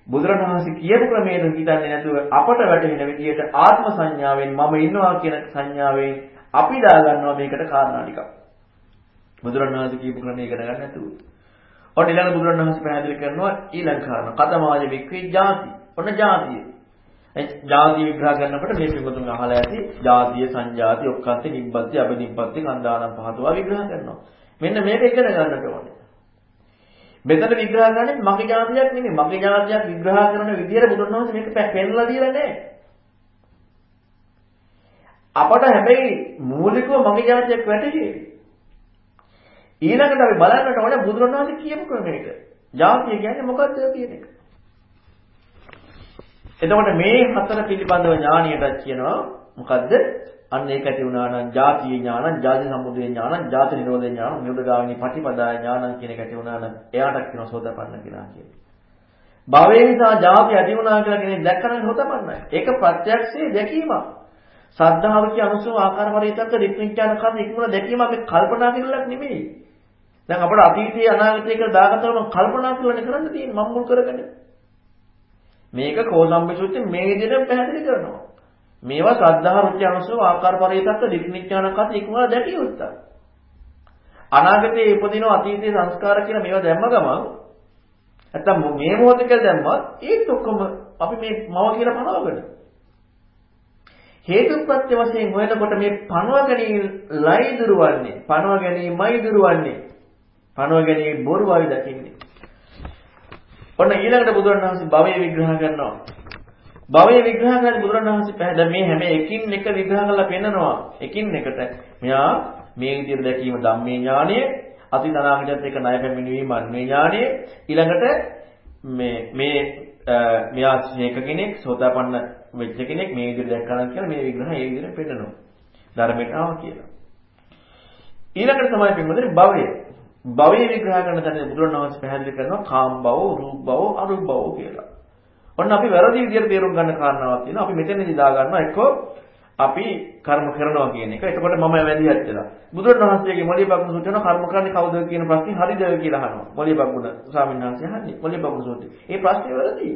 බුදුරණවහන්සේ කියපු ක්‍රමයට හිතන්නේ නැතුව අපට වැටෙන විදියට ආත්ම සංඥාවෙන් මම ඉන්නවා කියන සංඥාවෙන් අපි දාගන්නවා මේකට කාරණා ටිකක්. බුදුරණවහන්සේ කියපු ක්‍රමය ඉගෙන ගන්න නැතුව. ඔන්න ඊළඟ බුදුරණවහන්සේ පැහැදිලි කරනවා ඊළඟ කාරණා. කතමාජ වික්‍රේ ජාති. ඔන්න ජාතිය. ජාති විග්‍රහ කරනකොට මේ පිටුතුන් අහලා ඇති ජාතිය සංජාති ඔක්කාන්තේ නිබ්බත්ති අබනිබ්බත්ති කන්දානම් පහතවා විග්‍රහ කරනවා. මෙන්න මේක ඉගෙන ගන්නට ඕනේ. මෙතන විග්‍රහ කරන්නේ මගේ જાතියක් නෙමෙයි. මගේ જાතියක් විග්‍රහ කරන විදියට බුදුරණවහන්සේ මේක පෙන්ලා දීලා නැහැ. අපට හැබැයි මූලිකව මගේ જાතියක් වැටහි. ඊළඟට අපි බලන්නට ඕනේ බුදුරණවහන්සේ කියපු ක්‍රමයක. જાතිය කියන්නේ මොකක්ද කියන එක. එතකොට මේ හතර පිළිබඳව ඥානියටත් කියනවා මොකද්ද? අන්න ඒක ඇති වුණා නම් ජාතිය ඥානං, ජාති සම්මුතිය ඥානං, ජාති නිරෝධ ඥානං, නිරෝධගාමිනී පටිපදා ඥානං කියන එක ඇති වුණා නම් එයාට කියනවා සෝතපන්න කියලා කියනවා. භවය නිසා ජාති ඇති වුණා කියලා කෙනෙක් දැක්කම සෝතපන්නයි. ඒක ප්‍රත්‍යක්ෂයේ දැකීමක්. සද්ධාව කිය අනුසව ආකාර පරිවිතක රිප්නිඥාන කන් ඉක්මන දැකීමක් කල්පනා කරලක් නෙමෙයි. දැන් අපට අතීතයේ අනාගතයේ කියලා දාගත්තම කල්පනා කරලානේ කරන්න තියෙන්නේ මම මුල් කරගෙන. මේක කෝසම්බි සූත්‍රයේ මේ විදිහට පැහැදිලි කරනවා. මේවා ශ්‍රද්ධා රුචි අනුසව ආකාර පරිවිතක දික්නිඥානකත් ඉක්මවලා දැකිය යුත්තා. අනාගතයේ ඉපදින අතීතයේ සංස්කාර කියලා මේවා දැම්ම ගමන් නැත්තම් මේ මොහොතේ කියලා දැම්මත් ඒත් ඔක්කොම අපි මේ මව කියලා පනවගෙන හේතුප්‍රත්‍ය වශයෙන් හොයනකොට මේ පනව ගැනීම ලයි දුරවන්නේ පනව ගැනීමයි දුරවන්නේ පනව ගැනීම බොරුවයි දකින්නේ. ඔන්න ඊළඟට බුදුරණවහන්සේ භවය විග්‍රහ කරනවා. භවය විග්‍රහ කරද්දී බුදුරණවහන්සේ පැහැදිලි මේ හැම එකින් එක විග්‍රහ කරලා පෙන්නනවා. එකින් එකට මෙයා මේ විදිහට දැකීම ධම්මේ ඥානය, අතීත අනාගතයත් එක ණය පැමිණීම අන්වේ ඥානය, ඊළඟට මේ මේ මෙයා ශ්‍රේක කෙනෙක්, සෝතාපන්න වෙච්ච කෙනෙක් මේ විදිහට දැක්කනම් කියලා මේ විග්‍රහය ඒ විදිහට පෙන්නනවා. ධර්මයට ආවා කියලා. ඊළඟට තමයි පින්වදින භවය. භවය විග්‍රහ කරන තැන බුදුරණවහන්සේ පැහැදිලි කරනවා කාම භව, රූප භව, අරූප භව කියලා. ඔන්න අපි වැරදි විදිහට තේරුම් ගන්න කාරණාවක් තියෙනවා. අපි මෙතනදී දා ගන්නවා එක්කෝ අපි කර්ම කරනවා කියන එක. එතකොට මම වැදිහත් වෙලා. බුදුරණවහන්සේගේ මොළේ බග්ගු සූත්‍රන කර්ම කරන්නේ කවුද කියන ප්‍රශ්නේ හරිද කියලා අහනවා. මොළේ බග්ගුණ ස්වාමීන් වහන්සේ අහන්නේ. මොළේ බග්ගු සූත්‍රය. ඒ ප්‍රශ්නේ වැරදි.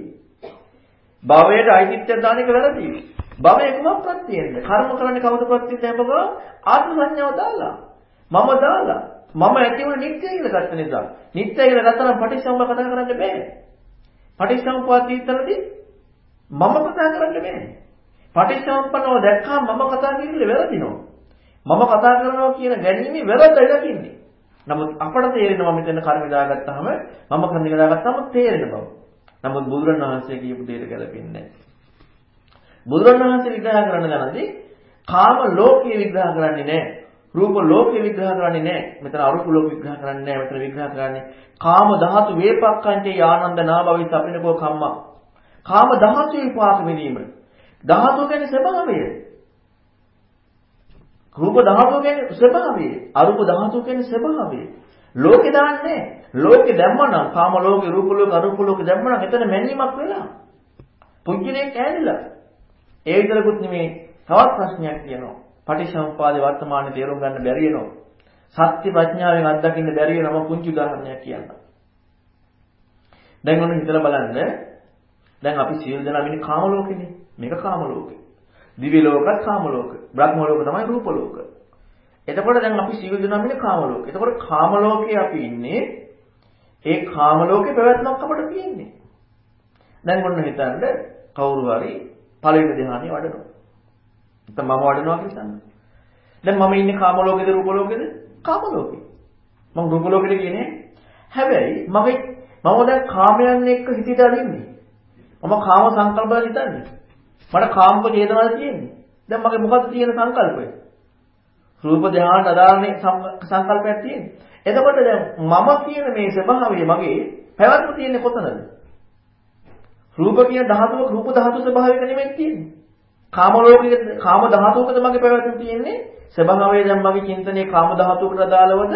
භවයට අයිතිත්‍ය දාන එක වැරදි. භවය කුමක් ප්‍රත්‍යෙන්ද? කර්ම කරන්නේ කවුද ප්‍රත්‍යෙන්ද හැමෝම ආත්ම සංඥාව දාලා. මම දාලා. මම ඇති වුණ නිත්‍ය කියලා ගත්ත නිසා. නිත්‍ය කියලා ගත්තා නම් පටිච්චසමුප්පාද කතා කරන්න බෑ. පටිච්චසමුප්පාද තීතරදී මම කතා කරන්න බෑ. පටිච්චසමුප්පන්නව දැක්කම මම කතා කියන්නේ වැරදිනවා. මම කතා කරනවා කියන ගැනීමේ වැරද්ද දකින්නේ. නමුත් අපට තේරෙනවා මෙතන කර්ම දාගත්තාම මම කර්ම දාගත්තාම තේරෙන බව. නමුත් බුදුරණවහන්සේ කියපු දෙයට ගැලපෙන්නේ නැහැ. බුදුරණවහන්සේ විග්‍රහ කරන ගණන්දී කාම ලෝකයේ විග්‍රහ කරන්නේ නැහැ. රූප ලෝකේ විග්‍රහ කරන්නේ නැහැ. මෙතන අරූප ලෝක විග්‍රහ කරන්නේ නැහැ. මෙතන විග්‍රහ කරන්නේ කාම ධාතු වේපක්ඛන්තේ ආනන්ද නාභවිස් අපිනකෝ කම්මා. කාම ධාතු විපාක විදීම. ධාතු කියන්නේ ස්වභාවය. රූප ධාතු කියන්නේ ස්වභාවය. අරූප ධාතු කියන්නේ ස්වභාවය. ලෝකේ දාන්නේ ලෝකේ දැම්මනම් කාම ලෝකේ රූප ලෝකේ අරූප ලෝකේ දැම්මනම් එතන මැනීමක් වෙලා. පුජ්‍යලයක් ඇවිල්ලා. ඒ විතරකුත් නෙමේ තවත් ප්‍රශ්නයක් කියනවා. පටිච්චසමුපාදේ වර්තමානයේ තේරුම් ගන්න බැරි වෙනවා. සත්‍ය ප්‍රඥාවෙන් අත්දකින්න බැරි වෙනවා පුංචි උදාහරණයක් කියන්න. දැන් ඔන්න හිතලා බලන්න. දැන් අපි සියලු දෙනා ඉන්නේ කාම ලෝකෙනේ. මේක කාම ලෝකේ. දිව්‍ය ලෝකත් කාම ලෝක. බ්‍රහ්ම ලෝක තමයි රූප ලෝක. එතකොට දැන් අපි සියලු දෙනා ඉන්නේ කාම ලෝකේ. එතකොට කාම ලෝකේ අපි ඉන්නේ ඒ කාම ලෝකේ පැවැත්මක් අපිට තියෙන්නේ. දැන් ඔන්න හිතන්න කවුරු හරි පළවෙනි ධ්‍යානෙ වඩනවා. නැත්නම් මම වඩනවා කියලා හිතන්න. දැන් මම ඉන්නේ කාම ලෝකෙද රූප ලෝකෙද? කාම ලෝකේ. මම රූප ලෝකෙද කියන්නේ. හැබැයි මගේ මම දැන් කාමයන් එක්ක හිතට අදින්නේ. මම කාම සංකල්ප වල හිතන්නේ. මට කාමක චේතනාවක් තියෙන්නේ. දැන් මගේ මොකක්ද තියෙන සංකල්පය? රූප ධ්‍යාන අදාළනේ සංකල්පයක් තියෙන්නේ. එතකොට දැන් මම කියන මේ ස්වභාවය මගේ පැවැත්ම තියෙන්නේ කොතනද? රූප කියන ධාතුවක රූප ධාතු ස්වභාවයක නෙමෙයි තියෙන්නේ. කාම ලෝකයේ කාම ධාතුවකද මගේ පැවැත්ම තියෙන්නේ? ස්වභාවය දැන් මගේ චින්තනයේ කාම ධාතුවකට අදාළවද?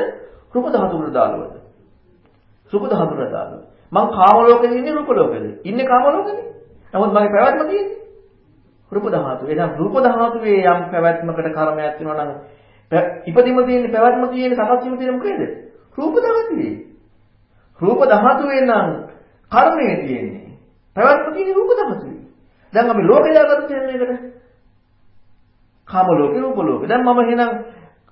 රූප ධාතුවකට අදාළවද? රූප ධාතුවකට අදාළව. මං කාම ලෝකෙද ඉන්නේ රූප ලෝකෙද? ඉන්නේ කාම ලෝකෙනේ. නමුත් මගේ පැවැත්ම තියෙන්නේ රූප ධාතුව. එහෙනම් රූප ධාතුවේ යම් පැවැත්මකට කර්මයක් වෙනවා නම් ඉපදීම තියෙන්නේ පැවැත්ම තියෙන්නේ සකස් වීම තියෙන්නේ මොකේද? රූප ධාතුවේ. රූප ධාතුවේ නම් කර්මය තියෙන්නේ. පැවැත්ම තියෙන්නේ රූප ධාතුවේ. දැන් අපි ලෝකේ දාගත්ත මේකට. කාම ලෝකේ රූප ලෝකේ. දැන් මම එහෙනම්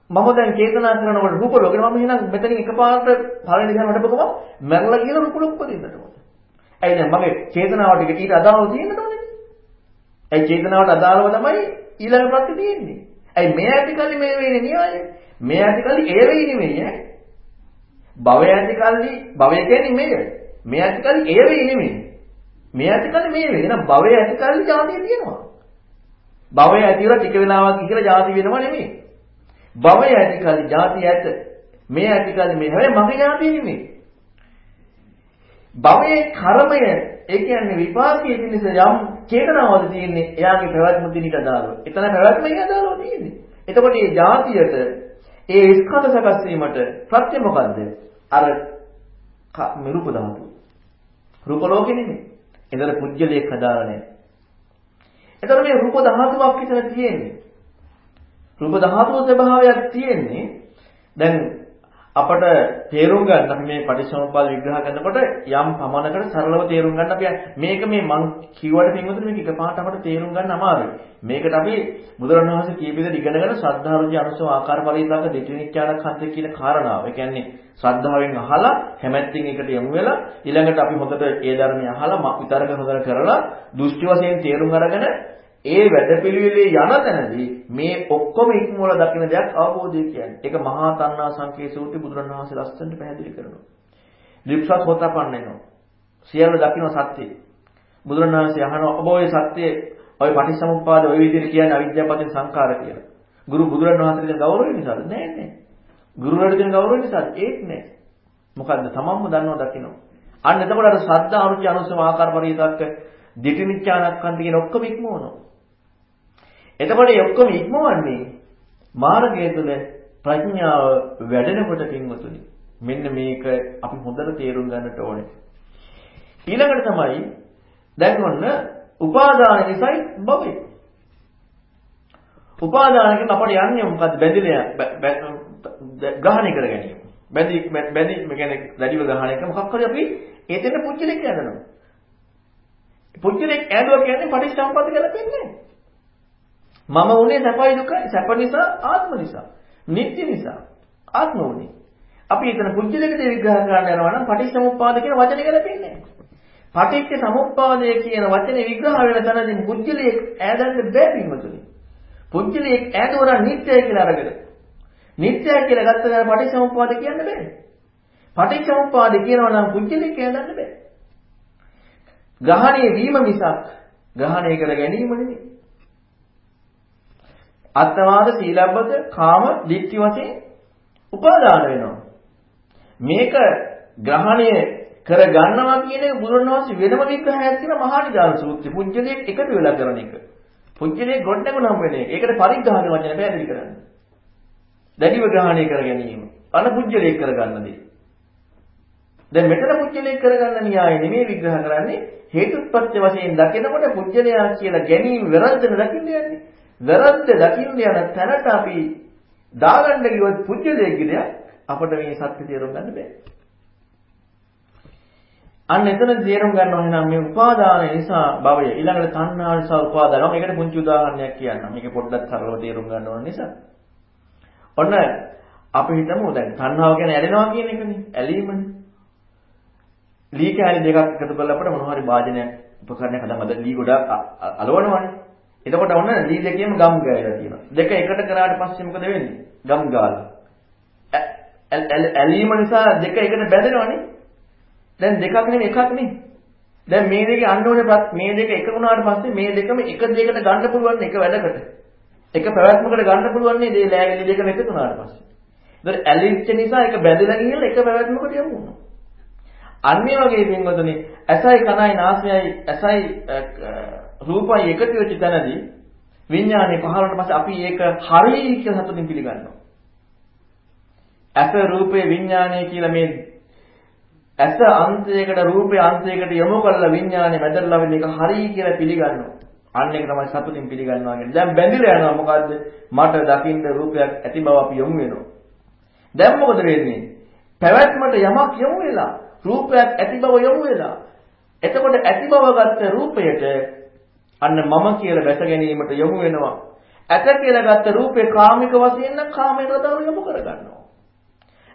මම දැන් චේතනා කරනකොට රූප ලෝකේ මම එහෙනම් මෙතනින් එකපාරට පළවෙනි ධ්‍යාන වඩපුවම මැරලා කියලා රූප ලෝක උපදින්නට ඕනේ. ඇයි දැන් මගේ චේතනාවට ඊට අදාළව තියෙන්නට ඕනේ. ඇයි චේතනාවට අදාළව තමයි ඊළඟ ප්‍රත්‍ය තියෙන්නේ. ඇයි මේ ඇති කල්ලි මේ වෙන්නේ න්‍යාය? මේ ඇති කල්ලි ඒ වෙයි නෙමෙයි ඈ. භවය ඇති කල්ලි භවය කියන්නේ මේක. මේ ඇති කල්ලි ඒ වෙයි නෙමෙයි. මේ ඇති කල්ලි මේ වෙයි. එහෙනම් භවය ඇති කල්ලි ජාතිය තියෙනවා. භවය ඇති වෙලා ටික වෙලාවක් ඉඳලා ජාති වෙනව නෙමෙයි. භවය ඇති කල්ලි ජාතිය ඇත. මේ ඇති කල්ලි මේ හැබැයි මගේ ජාතිය නෙමෙයි. භවයේ කර්මය ඒ කියන්නේ විපාකයේ පිණිස යම් චේතනාවද තියෙන්නේ එයාගේ පැවැත්ම දිනට අදාළව. එතන පැවැත්ම ඒ අදාළව තියෙන්නේ. එතකොට මේ જાතියට ඒ ස්කන්ධ සකස් වීමට ප්‍රත්‍ය මොකද්ද? අර රූප ධාතු. රූප ලෝකෙ නෙමෙයි. එතන පුජ්‍යලයක් හදාලා නැහැ. එතකොට මේ රූප ධාතුවක් විතර තියෙන්නේ. රූප ධාතුව ස්වභාවයක් තියෙන්නේ. දැන් අපට තේරුම් ගන්න අපි මේ පටිච්චසමුප්පාද විග්‍රහ කරනකොට යම් පමණකට සරලව තේරුම් ගන්න අපි මේක මේ මං කිව්වට පින්වතුනි මේක එකපාරට අපට තේරුම් ගන්න අමාරුයි. මේකට අපි බුදුරණවහන්සේ කීප විදිහට ඉගෙනගෙන ශ්‍රද්ධාවෘති අනුසව ආකාර පරිවිතක දෙතිනිච්ඡානක් හන්ද කියන කාරණාව. ඒ කියන්නේ ශ්‍රද්ධාවෙන් අහලා හැමැත්තින් එකට යමු වෙලා ඊළඟට අපි හොඳට ඒ ධර්මය අහලා විතරක හොඳට කරලා දෘෂ්ටි වශයෙන් තේරුම් අරගෙන ඒ වැඩපිළිවෙලේ යන තැනදී මේ ඔක්කොම ඉක්මවල දකින දෙයක් අවබෝධය කියන්නේ. ඒක මහා තණ්හා සංකේ සූත්‍රය බුදුරණවහන්සේ ලස්සනට පැහැදිලි කරනවා. ලිප්සත් හොතපන්න එනවා. සියල්ල දකින්න සත්‍යය. බුදුරණවහන්සේ අහනවා ඔබ ඔය සත්‍යයේ ඔය පටිච්චසමුප්පාද ඔය විදිහට කියන්නේ අවිද්‍යාවපතින් සංඛාර කියලා. ගුරු බුදුරණවහන්සේට ගෞරවය නිසාද? නෑ නෑ. ගුරුවරට දෙන ගෞරවය නිසාද? ඒත් නෑ. මොකද්ද? තමන්ම දන්නව දකින්න. අන්න එතකොට අර ශ්‍රද්ධා අනුචි අනුසම ආකාර පරිවිතක්ක දිටිනිච්ඡානක්කන්ති කියන ඔක්කොම ඉක්මවනවා. එතකොට මේ ඔක්කොම ඉක්මවන්නේ මාර්ගය තුළ ප්‍රඥාව වැඩෙනකොට පින්වතුනි. මෙන්න මේක අපි හොඳට තේරුම් ගන්නට ඕනේ. ඊළඟට තමයි දැන් ඔන්න උපාදාන නිසායි භවෙ. උපාදාන කියන අපට යන්නේ මොකද්ද බැඳිලා ග්‍රහණය කර ගැනීම. බැඳි බැඳි මේ කියන්නේ දැඩිව ග්‍රහණය කරන මොකක් හරි අපි ඒතෙන් පුච්චලෙක් යනවා. පුච්චලෙක් ඈදුවා කියන්නේ පටිච්චසමුප්පාද කියලා පෙන්නේ. මම උනේ සැපයි දුකයි. සැප නිසා ආත්ම නිසා. නිත්‍ය නිසා. ආත්ම උනේ. අපි එතන පුජ්‍යලෙකද විග්‍රහ කරන්න යනවා නම් පටිච්චසමුප්පාද කියන වචනේ ගැලපෙන්නේ නැහැ. පටිච්ච සමුප්පාදය කියන වචනේ විග්‍රහ වෙන තැනදී පුජ්‍යලෙක් ඈදන්න බෑ පින්වතුනි. පුජ්‍යලෙක් ඈදුවර නිත්‍යයි කියලා අරගෙන නිත්‍යයි කියලා ගත්ත ගමන් පටිච්චසමුප්පාද කියන්න බෑ. පටිච්චසමුප්පාද කියනවා නම් පුජ්‍යලේ කියන්න බෑ. ග්‍රහණය වීම මිසක් ග්‍රහණය කර ගැනීම නෙමෙයි. අත්වාද සීලබ්බත කාම දික්ටි වශයෙන් උපාදාන වෙනවා. මේක ග්‍රහණය කර ගන්නවා කියන එක බුදුරණවහන්සේ වෙනම විග්‍රහයක් තියෙන මහානිදාන සූත්‍රය. පුජ්‍යලේ එකතු වෙලා කරන එක. පුජ්‍යලේ ගොඩනගුණම් වෙන එක. ඒකට පරිග්‍රහණ වචන පැහැදිලි කරන්නේ. දැඩිව ග්‍රහණය කර ගැනීම. අනපුජ්‍යලේ කරගන්න දේ. දැන් මෙතන පුජ්‍යලේ කරගන්න න්‍යාය නෙමෙයි විග්‍රහ කරන්නේ හේතුත්පත්ති වශයෙන් දකිනකොට පුජ්‍යලයා කියලා ගැනීම වැරද්දන දකින්න යන්නේ. වැරද්ද දකින්න යන තැනට අපි දාගන්න කිව්වොත් පුජ්‍යලේ කියලා අපිට මේ සත්‍ය තේරුම් ගන්න බෑ. අන්න එතන තේරුම් ගන්න ඕනේ නම් මේ උපාදාන නිසා භවය ඊළඟට තණ්හා නිසා උපාදාන. මම මේකට පුංචි උදාහරණයක් කියන්නම්. මේක පොඩ්ඩක් සරලව තේරුම් ගන්න ඕන නිසා. ඔන්න අපි හිතමු දැන් තණ්හාව කියන්නේ ඇලෙනවා කියන එකනේ. ඇලීමනේ. ලී කෑලි දෙකක් එකතු කරලා අපිට මොනවා හරි වාදනයක් උපකරණයක් හදන්න අද ලී ගොඩක් අලවනවනේ. එතකොට ඔන්න ලී දෙකේම ගම් ගෑලා තියෙනවා. දෙක එකට කරාට පස්සේ මොකද වෙන්නේ? ගම් ගාලා. ඇලීම නිසා දෙක එකට බැඳෙනවනේ. දැන් දෙකක් නෙමෙයි එකක් නේ. දැන් මේ දෙකේ අන්න ඕනේ මේ දෙක එක වුණාට පස්සේ මේ දෙකම එක දෙයකට ගන්න පුළුවන් එක වැඩකට. එක පැවැත්මකට ගන්න පුළුවන් නේ මේ ලෑලි දෙකම එකතු වුණාට පස්සේ. ඒතර ඇලිච්ච නිසා ඒක බැඳලා ගිහලා එක පැවැත්මකට යමු වුණා. අන්නේ වගේ පින්වතුනි ඇසයි කනයි නාසයයි ඇසයි රූපයි එකතු වෙච්ච තැනදී විඥානේ පහළට පස්සේ අපි ඒක හරියි කියලා සතුටින් පිළිගන්නවා. ඇස රූපේ විඥානේ කියලා මේ ඇස අන්තයකට රූපේ අන්තයකට යොමු කරලා විඥානේ මැදලා වෙන එක හරියි කියලා පිළිගන්නවා. අන්න ඒක තමයි සතුටින් පිළිගන්නවා කියන්නේ. දැන් බැඳිලා යනවා මොකද්ද? මට දකින්න රූපයක් ඇති බව අපි යොමු වෙනවා. දැන් මොකද වෙන්නේ? පැවැත්මට යමක් යොමු වෙලා රූපයක් ඇති බව යොමු වෙලා. එතකොට ඇති බව ගත්ත රූපයට අන්න මම කියලා දැස ගැනීමට යොමු වෙනවා. ඇත කියලා ගත්ත රූපේ කාමික වශයෙන් නම් කාමයට අදාළ යොමු කරගන්නවා.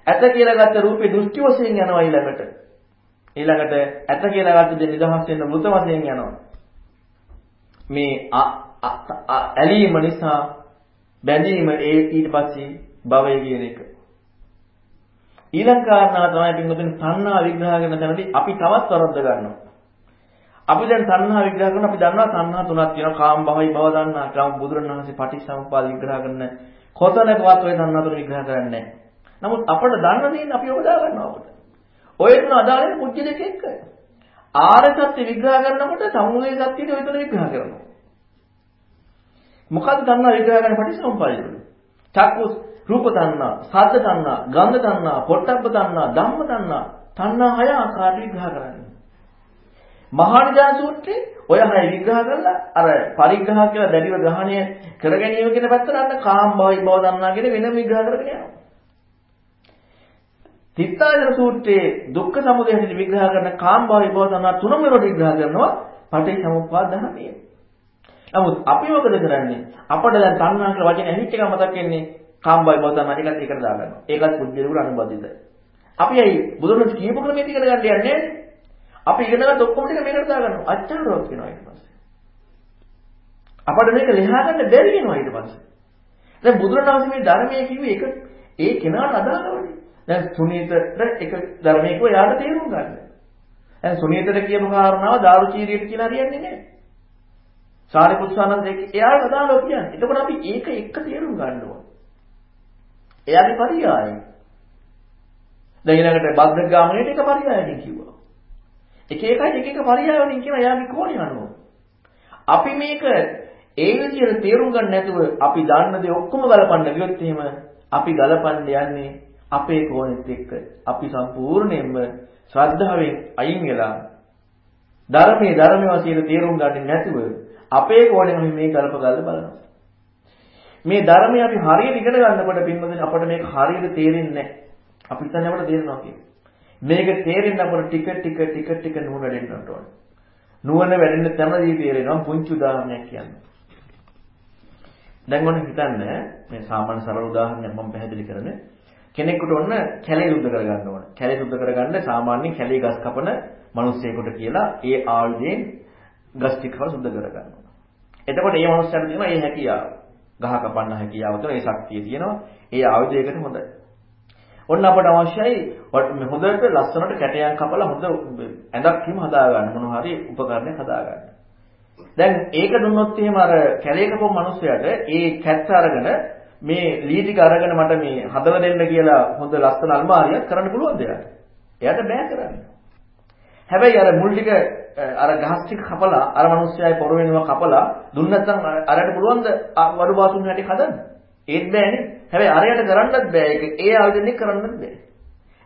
ඇත කියලා ගත්ත රූපේ දෘෂ්ටි වශයෙන් යනවා ඊළඟට. ඊළඟට ඇත කියලා ගත්ත දේ නිදහස් වෙන මృత වශයෙන් යනවා. මේ ඇලීම නිසා බැඳීම ඒ ඊට පස්සේ භවය කියන එක. ඊළඟ කාරණා තමයි පින්වතුනි තණ්හා විග්‍රහ කරන තැනදී අපි තවත් වරද්ද ගන්නවා. අපි දැන් තණ්හා විග්‍රහ කරන අපි දන්නවා තණ්හා තුනක් තියෙනවා කාම භවයි භව දන්නා. කාම බුදුරණවහන්සේ පටිච්චසමුප්පාද විග්‍රහ කරන කොතනකවත් ඔය තණ්හා තුන විග්‍රහ කරන්නේ නැහැ. නමුත් අපිට දන්න දේ අපි ඔබ දා ගන්නවා අපිට. ඔය තුන අදාළ වෙන පුජ්‍ය දෙක එක්ක. ආර්ය සත්‍ය විග්‍රහ කරනකොට සමුදය සත්‍යෙට ඔය තුන විග්‍රහ කරනවා. මොකද්ද තණ්හා විග්‍රහ කරන පටිච්චසමුප්පාදය? චක්කුස් රූප තණ්හා, සද්ද තණ්හා, ගන්ධ තණ්හා, පොට්ටබ්බ තණ්හා, ධම්ම තණ්හා, තණ්හා හය ආකාරයට විග්‍රහ කරන්නේ. මහානිදා සූත්‍රයේ ඔය හය විග්‍රහ කරලා අර පරිග්‍රහ කියලා දැඩිව ග්‍රහණය කර ගැනීම කියන පැත්තට අන්න කාම භවයි භව තණ්හා කියන වෙනම විග්‍රහ කරගෙන යනවා. තිත්තායන සූත්‍රයේ දුක්ඛ සමුදය හැටියට විග්‍රහ කරන කාම භවයි භව තණ්හා තුනම වලට විග්‍රහ කරනවා පටිච්චසමුප්පාද ධර්මයේ. නමුත් අපි මොකද කරන්නේ? අපිට දැන් තණ්හා කියලා වචනේ ඇහිච්ච එක මතක් වෙන්නේ කාම්බයි බව තමයි ටිකක් ඒකට දාගන්නවා. ඒකත් බුද්ධිලුර අනුබද්ධිතයි. අපි ඇයි බුදුරජාණන් කියපු ක්‍රමයට ඉගෙන ගන්න යන්නේ අපි ඉගෙන ගන්න ඔක්කොම ටික මේකට දාගන්නවා. අච්චාරවත් වෙනවා ඊට පස්සේ. අපිට මේක ලියා ගන්න බැරි වෙනවා ඊට පස්සේ. දැන් බුදුරජාණන් මේ ධර්මයේ කිව්වේ ඒක ඒ කෙනාට අදාළවනේ. දැන් සුනීතට එක ධර්මයක යාට තේරුම් ගන්න. දැන් සුනීතට කියපු කාරණාව දාරුචීරියට කියලා හරියන්නේ නැහැ. සාරිපුත්සානන්ද එයාට අදාළව කියන්නේ. එතකොට අපි ඒක එක තේරුම් ගන්න ඕන. එයාගේ පරියායයි. දැන් ඊළඟට බද්ද ගාමණයට එක පරියායකින් කිව්වා. එක එකයි එක එක පරියායවලින් කියන එයාගේ කෝණය අනුව. අපි මේක ඒ විදිහට තේරුම් ගන්න නැතුව අපි දන්න දේ ඔක්කොම ගලපන්න ගියොත් එහෙම අපි ගලපන්න යන්නේ අපේ කෝණෙත් එක්ක. අපි සම්පූර්ණයෙන්ම ශ්‍රද්ධාවෙන් අයින් වෙලා ධර්මයේ ධර්මයේ වශයෙන් තේරුම් ගන්නේ නැතුව අපේ කෝණයෙන් අපි මේ ගලප ගල්ල බලනවා. මේ ධර්මය අපි හරියට ඉගෙන ගන්නකොට පින්වදින අපිට මේක හරියට තේරෙන්නේ නැහැ. අපි හිතන්නේ අපිට තේරෙනවා කියලා. මේක තේරෙන්න අපිට ටික ටික ටික ටික නුවණ වැඩෙන්නට ඕනේ. නුවණ වැඩෙන්න තැනදී තේරෙනවා පුංචි උදාහරණයක් කියන්න. දැන් ඔන්න හිතන්න මේ සාමාන්‍ය සරල උදාහරණයක් මම පැහැදිලි කරන්නේ. කෙනෙකුට ඔන්න කැලේ සුද්ධ කරගන්න ඕන. කැලේ සුද්ධ කරගන්න සාමාන්‍ය කැලේ ගස් කපන මිනිස්සෙකුට කියලා ඒ ආයුධයෙන් ගස් ටික සුද්ධ කරගන්න ඕන. එතකොට මේ මිනිස්සයාට තියෙනවා මේ හැකියාව. ගහ කපන්න හැකියාව තියෙන ඒ ශක්තිය තියෙනවා. ඒ ආයුධයකට හොඳයි. ඔන්න අපට අවශ්‍යයි හොඳට ලස්සනට කැටයන් කපලා හොඳ ඇඳක් හිම හදා ගන්න මොනවා හරි උපකරණයක් හදා ගන්න. දැන් ඒක දුන්නොත් එහෙම අර කැලේ කපපු මිනිස්සයාට ඒ කැත්ත අරගෙන මේ ලී ටික අරගෙන මට මේ හදලා දෙන්න කියලා හොඳ ලස්සන අල්මාරියක් කරන්න පුළුවන්ද එයාට? එයාට බෑ කරන්න. හැබැයි අර මුල් ටික අර ගහස් ටික කපලා අර මිනිස්සයායි පොර වෙනවා කපලා දුන්න නැත්නම් අරයට පුළුවන්ද වඩු බාසුන් හැටි හදන්න? ඒත් බෑනේ. හැබැයි අරයට කරන්නත් බෑ. ඒක ඒ ආයුධෙන් කරන්නත් බෑ.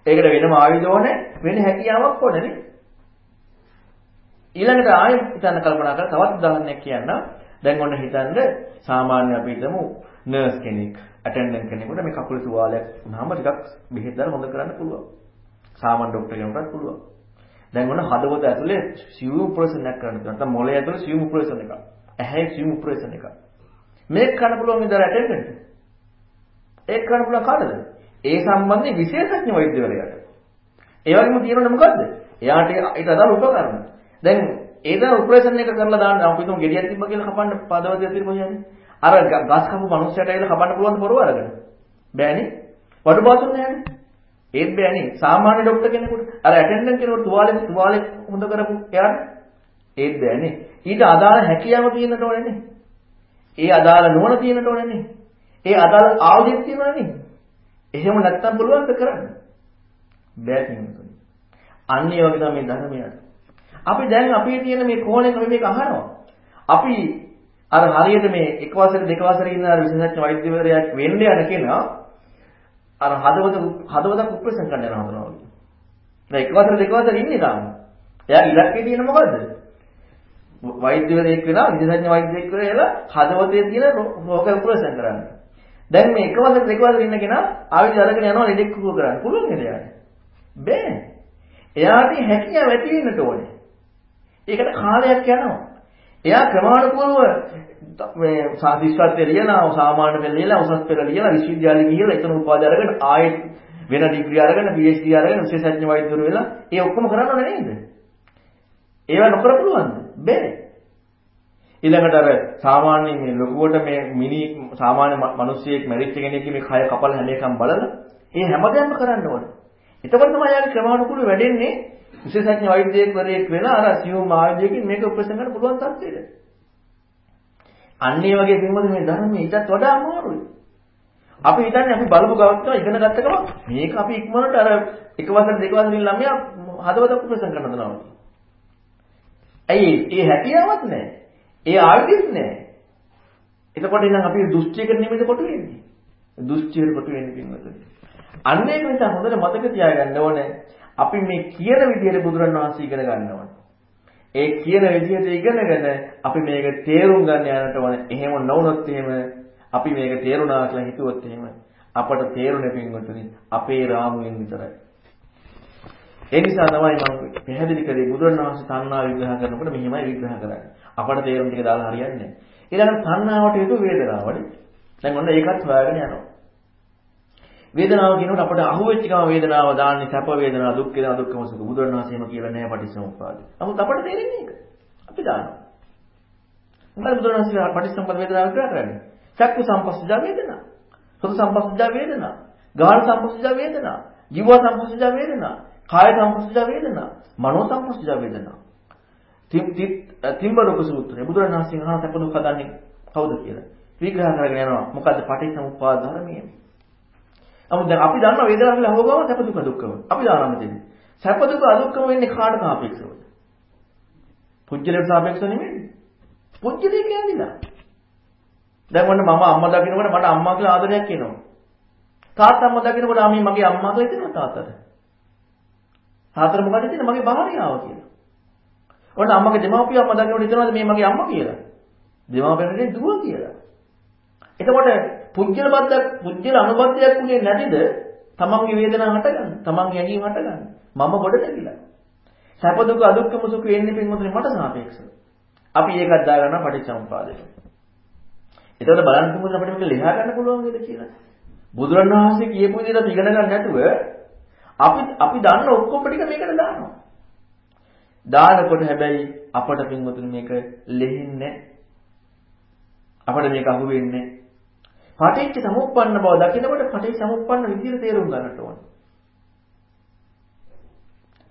ඒකට වෙනම ආයුධ ඕනේ වෙන හැකියාවක් ඕනේ නේ. ඊළඟට ආයෙත් හිතන්න කල්පනා කරලා තවත් උදාහරණයක් කියන්න. දැන් ඔන්න හිතන්න සාමාන්‍ය අපි හිතමු නර්ස් කෙනෙක්, ඇටෙන්ඩන්ට් කෙනෙකුට මේ කකුලේ තුවාලයක් වුණාම ටිකක් බෙහෙත් දාලා හොඳ කරන්න පුළුවන්. සාමාන්‍ය ડોක්ටර් කෙනෙකුටත් පුළුවන්. දැන් ඔන්න හදවත ඇතුලේ සියුම් ඔපරේෂන් එකක් කරන්න තියෙනවා. නැත්නම් මොළය ඇතුලේ සියුම් ඔපරේෂන් එකක්. ඇහැ සියුම් ඔපරේෂන් එකක්. මේක කරන්න පුළුවන් ඉඳලා ඇටෙන්ඩන්ට්. ඒක කරන්න පුළුවන් කාටද? ඒ සම්බන්ධයෙන් විශේෂඥ වෛද්‍යවරයාට. ඒ වගේම තියෙනවනේ මොකද්ද? එයාට ඊට අදාළ උපකරණ. දැන් ඒ දා ඔපරේෂන් එක කරලා දාන්න අපි හිතමු ගෙඩියක් තිබ්බ කියලා කපන්න පදවතිය තිබ්බ කියන්නේ. අර ගස් කපු මිනිස්සයාට ඇවිල්ලා කපන්න පුළුවන් පොරව අරගෙන. බෑනේ. වඩු බාසුන් නෑනේ. ඒත් බෑනේ. සාමාන්‍ය ડોක්ටර් කෙනෙකුට අර ඇටෙන්ඩන්ට් කෙනෙකුට තුවාලෙ තුවාලෙ හොඳ කරපු එයාට ඒත් බෑනේ. ඊට අදාළ හැකියාව තියෙන්නට ඕනේනේ. ඒ අදාළ නුවණ තියෙන්නට ඕනේනේ. ඒ අදාළ ආයුධයක් තියෙනවනේ. එහෙම නැත්තම් පුළුවන්ද කරන්න? බෑ කියනවා. අන්න ඒ වගේ තමයි ධර්මයට. අපි දැන් අපේ තියෙන මේ කෝණයෙන් අපි මේක අහනවා. අපි අර හරියට මේ එක වසරේ දෙක වසරේ ඉන්න අර විශේෂඥ වෛද්‍යවරයෙක් වෙන්න යන කෙනා අර හදවත හදවතක් උප්‍රේෂණ කරන්න යනවා හදනවා. දැන් එක වසරේ දෙක වසරේ ඉන්නේ තාම. එයා ඉලක්කේ තියෙන මොකද්ද? වෛද්‍යවරයෙක් වෙලා විශේෂඥ වෛද්‍යයෙක් වෙලා හදවතේ තියෙන රෝග උප්‍රේෂණ කරන්න. දැන් මේ එක වසර දෙක වසර ඉන්න කෙනා ආවිද අරගෙන යනවා ලෙඩෙක් කුව කරන්න. පුළුවන් නේද යාට? බෑ. එයාට හැකියාව ඇති වෙන්නට ඕනේ. ඒකට කාලයක් යනවා. එයා ක්‍රමානුකූලව මේ සාදිස්ත්වයේ ලියනවා සාමාන්‍ය පෙළ ලියලා උසස් පෙළ ලියලා විශ්වවිද්‍යාලෙ ගිහලා එතන උපාධි අරගෙන ආයෙත් වෙන ඩිග්‍රී අරගෙන PhD අරගෙන විශේෂඥ වෛද්‍යවරු වෙලා ඒ ඔක්කොම කරන්නව නේද? ඒවා නොකර පුළුවන්ද? බැහැ. ඊළඟට අර සාමාන්‍ය මේ ලොකුවට මේ මිනි සාමාන්‍ය මිනිස්සෙක් මැරිච්ච කෙනෙක්ගේ මේ කය කපල හැම එකම බලලා ඒ හැමදේම කරන්න ඕනේ. එතකොට තමයි යාගේ ක්‍රමානුකූලව වැඩෙන්නේ විශේෂඥ වෛද්‍යයෙක් වරයෙක් වෙලා අර සියුම් ආයුධයකින් මේක උපසම් ගන්න පුළුවන් තත්ත්වෙට. අන්න ඒ වගේ පින්වල මේ ධර්මයේ ඊටත් වඩා අමාරුයි. අපි හිතන්නේ අපි බලපු ගමන් ඉගෙන ගත්ත ගමන් මේක අපි ඉක්මනට අර එක වසර දෙක වසරින් ළමයා හදවත උපසම් කරන්න දනවා. ඇයි ඒ හැකියාවක් නැහැ. ඒ ආයුධෙත් නැහැ. එතකොට ඉතින් අපි දෘෂ්ටියකට නිමිද කොට වෙන්නේ. දෘෂ්ටියකට කොට වෙන්නේ පින්වතුනි. අන්න ඒක නිසා හොඳට මතක තියාගන්න ඕනේ අපි මේ කියන විදිහට බුදුරණවහන්සේ ඉගෙන ගන්න ඕනේ. ඒ කියන විදිහට ඉගෙනගෙන අපි මේක තේරුම් ගන්න යනට ඕනේ. එහෙම නොවුනොත් එහෙම අපි මේක තේරුණා කියලා හිතුවොත් එහෙම අපට තේරුනේ පින්වතුනි අපේ රාමුවෙන් විතරයි. ඒ නිසා තමයි මම පැහැදිලි කරේ බුදුරණවහන්සේ තණ්හා විග්‍රහ කරනකොට මෙහිමයි විග්‍රහ කරන්නේ. අපට තේරුම් ටික දාලා හරියන්නේ නැහැ. ඊළඟ තණ්හාවට හේතු වේදනාවනේ. දැන් ඔන්න ඒකත් හොයාගෙන යනවා. වේදනාව කියනකොට අපට අහුවෙච්ච ගම වේදනාව දාන්නේ සැප වේදනාව දුක් වේදනාව දුක්ඛම සුඛ බුදුරණවහන්සේම කියලා නැහැ පටිච්චසමුප්පාදේ. නමුත් අපට තේරෙන්නේ ඒක. අපි දානවා. මොකද බුදුරණවහන්සේ පටිච්චසමුප්පාද වේදනාව විග්‍රහ කරන්නේ? චක්කු සම්පස්සජා වේදනා. සෝත සම්පස්සජා වේදනා. ගාහන සම්පස්සජා වේදනා. ජීව සම්පස්සජා වේදනා. කාය සම්පස්සජා වේදනා. මනෝ සම්පස්සජා වේදනා. තිම්බරූප සූත්‍රය බුදුරණවහන්සේ අහන සැප දුක් හදන්නේ කවුද කියලා. විග්‍රහ කරගෙන යනවා. මොකද්ද පටිච්චසමුප්පාද ධර්මයේ? නමුත් දැන් අපි දන්නවා වේදනාව කියලා අහුවම සැප දුක දුක්ඛම. අපි දානම දෙන්නේ. සැප දුක අදුක්ඛම වෙන්නේ කාට සාපේක්ෂවද? පුජ්‍යලයට සාපේක්ෂව නෙමෙයි. පුජ්‍යලේ කියන්නේ දැන් ඔන්න මම අම්මා දකින්නකොට මට අම්මා කියලා ආදරයක් එනවා. තාත්තා අම්මා දකින්නකොට ආ මේ මගේ අම්මා කියලා හිතෙනවා තාත්තට. තාත්තට මොකද හිතෙන්නේ මගේ භාර්යාව කියලා. ඔන්න අම්මගේ දෙමාපිය අම්මා දකින්නකොට හිතනවාද මේ මගේ අම්මා කියලා. දෙමාපියන්ට දුව කියලා. එතකොට පුජ්‍යල බද්දක් පුජ්‍යල අනුබද්ධයක් උනේ නැතිද? තමන්ගේ වේදනාව හටගන්න තමන්ගේ ඇඟීම හටගන්න. මම ගොඩ නැගිලා. සැප දුක අදුක්කම සුඛ වෙන්නේ පින්වතුනි මට සාපේක්ෂව. අපි ඒකත් දාගන්න පටිච්චසමුපාදයට එතකොට බලන්න පුළුවන් අපිට මේක ලියා ගන්න පුළුවන් නේද කියලා. බුදුරණවහන්සේ කියපු විදිහට අපි ඉගෙන ගන්න නැතුව අපි අපි දන්න ඔක්කොම ටික මේකට දානවා. දානකොට හැබැයි අපට පින්වතුනි මේක ලෙහෙන්නේ අපට මේක අහු වෙන්නේ පටිච්ච සමුප්පන්න බව දකිනකොට පටිච්ච සමුප්පන්න විදිහට තේරුම් ගන්නට ඕනේ.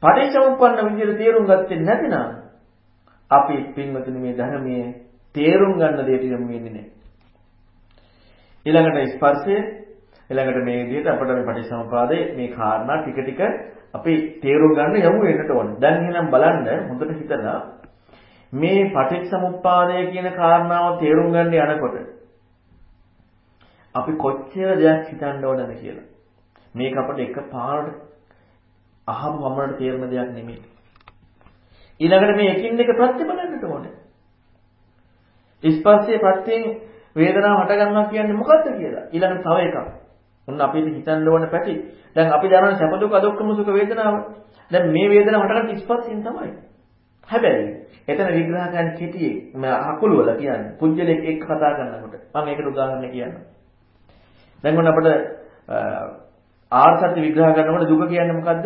පටිච්ච සමුප්පන්න විදිහට තේරුම් ගත්තේ නැතිනම් අපි පින්වතුනි මේ ධර්මයේ තේරුම් ගන්න දෙයට යමු වෙන්නේ නැහැ. ඊළඟට ස්පර්ශය ඊළඟට මේ විදිහට අපිට මේ පටිච්චසමුපාදයේ මේ කාරණා ටික ටික අපි තේරුම් ගන්න යමු වෙන්නට ඕනේ. දැන් එහෙනම් බලන්න හොඳට හිතලා මේ පටිච්චසමුප්පාදය කියන කාරණාව තේරුම් ගන්න යනකොට අපි කොච්චර දෙයක් හිතන්න ඕනද කියලා. මේක අපිට එකපාරට අහම වමනට තේරෙන දෙයක් නෙමෙයි. ඊළඟට මේ එකින් එක ප්‍රත්‍ය බලන්නට ඕනේ. ස්පර්ශයේ ප්‍රත්‍යයෙන් වේදනාව හට ගන්නවා කියන්නේ මොකද්ද කියලා. ඊළඟට තව එකක්. ඔන්න අපිට හිතන්න ඕන පැටි. දැන් අපි දන්නවනේ සැප දුක අදුක්කම සුඛ වේදනාව. දැන් මේ වේදනාව හටගන්න ස්පර්ශයෙන් තමයි. හැබැයි එතන විග්‍රහ කරන්න කෙටියේ මම අකුළු වල කියන්නේ පුජ්‍යලෙක් එක්ක කතා කරනකොට මම ඒකට උදාහරණයක් කියන්නම්. දැන් ඔන්න අපිට ආර්ථත්‍ය විග්‍රහ කරනකොට දුක කියන්නේ මොකද්ද?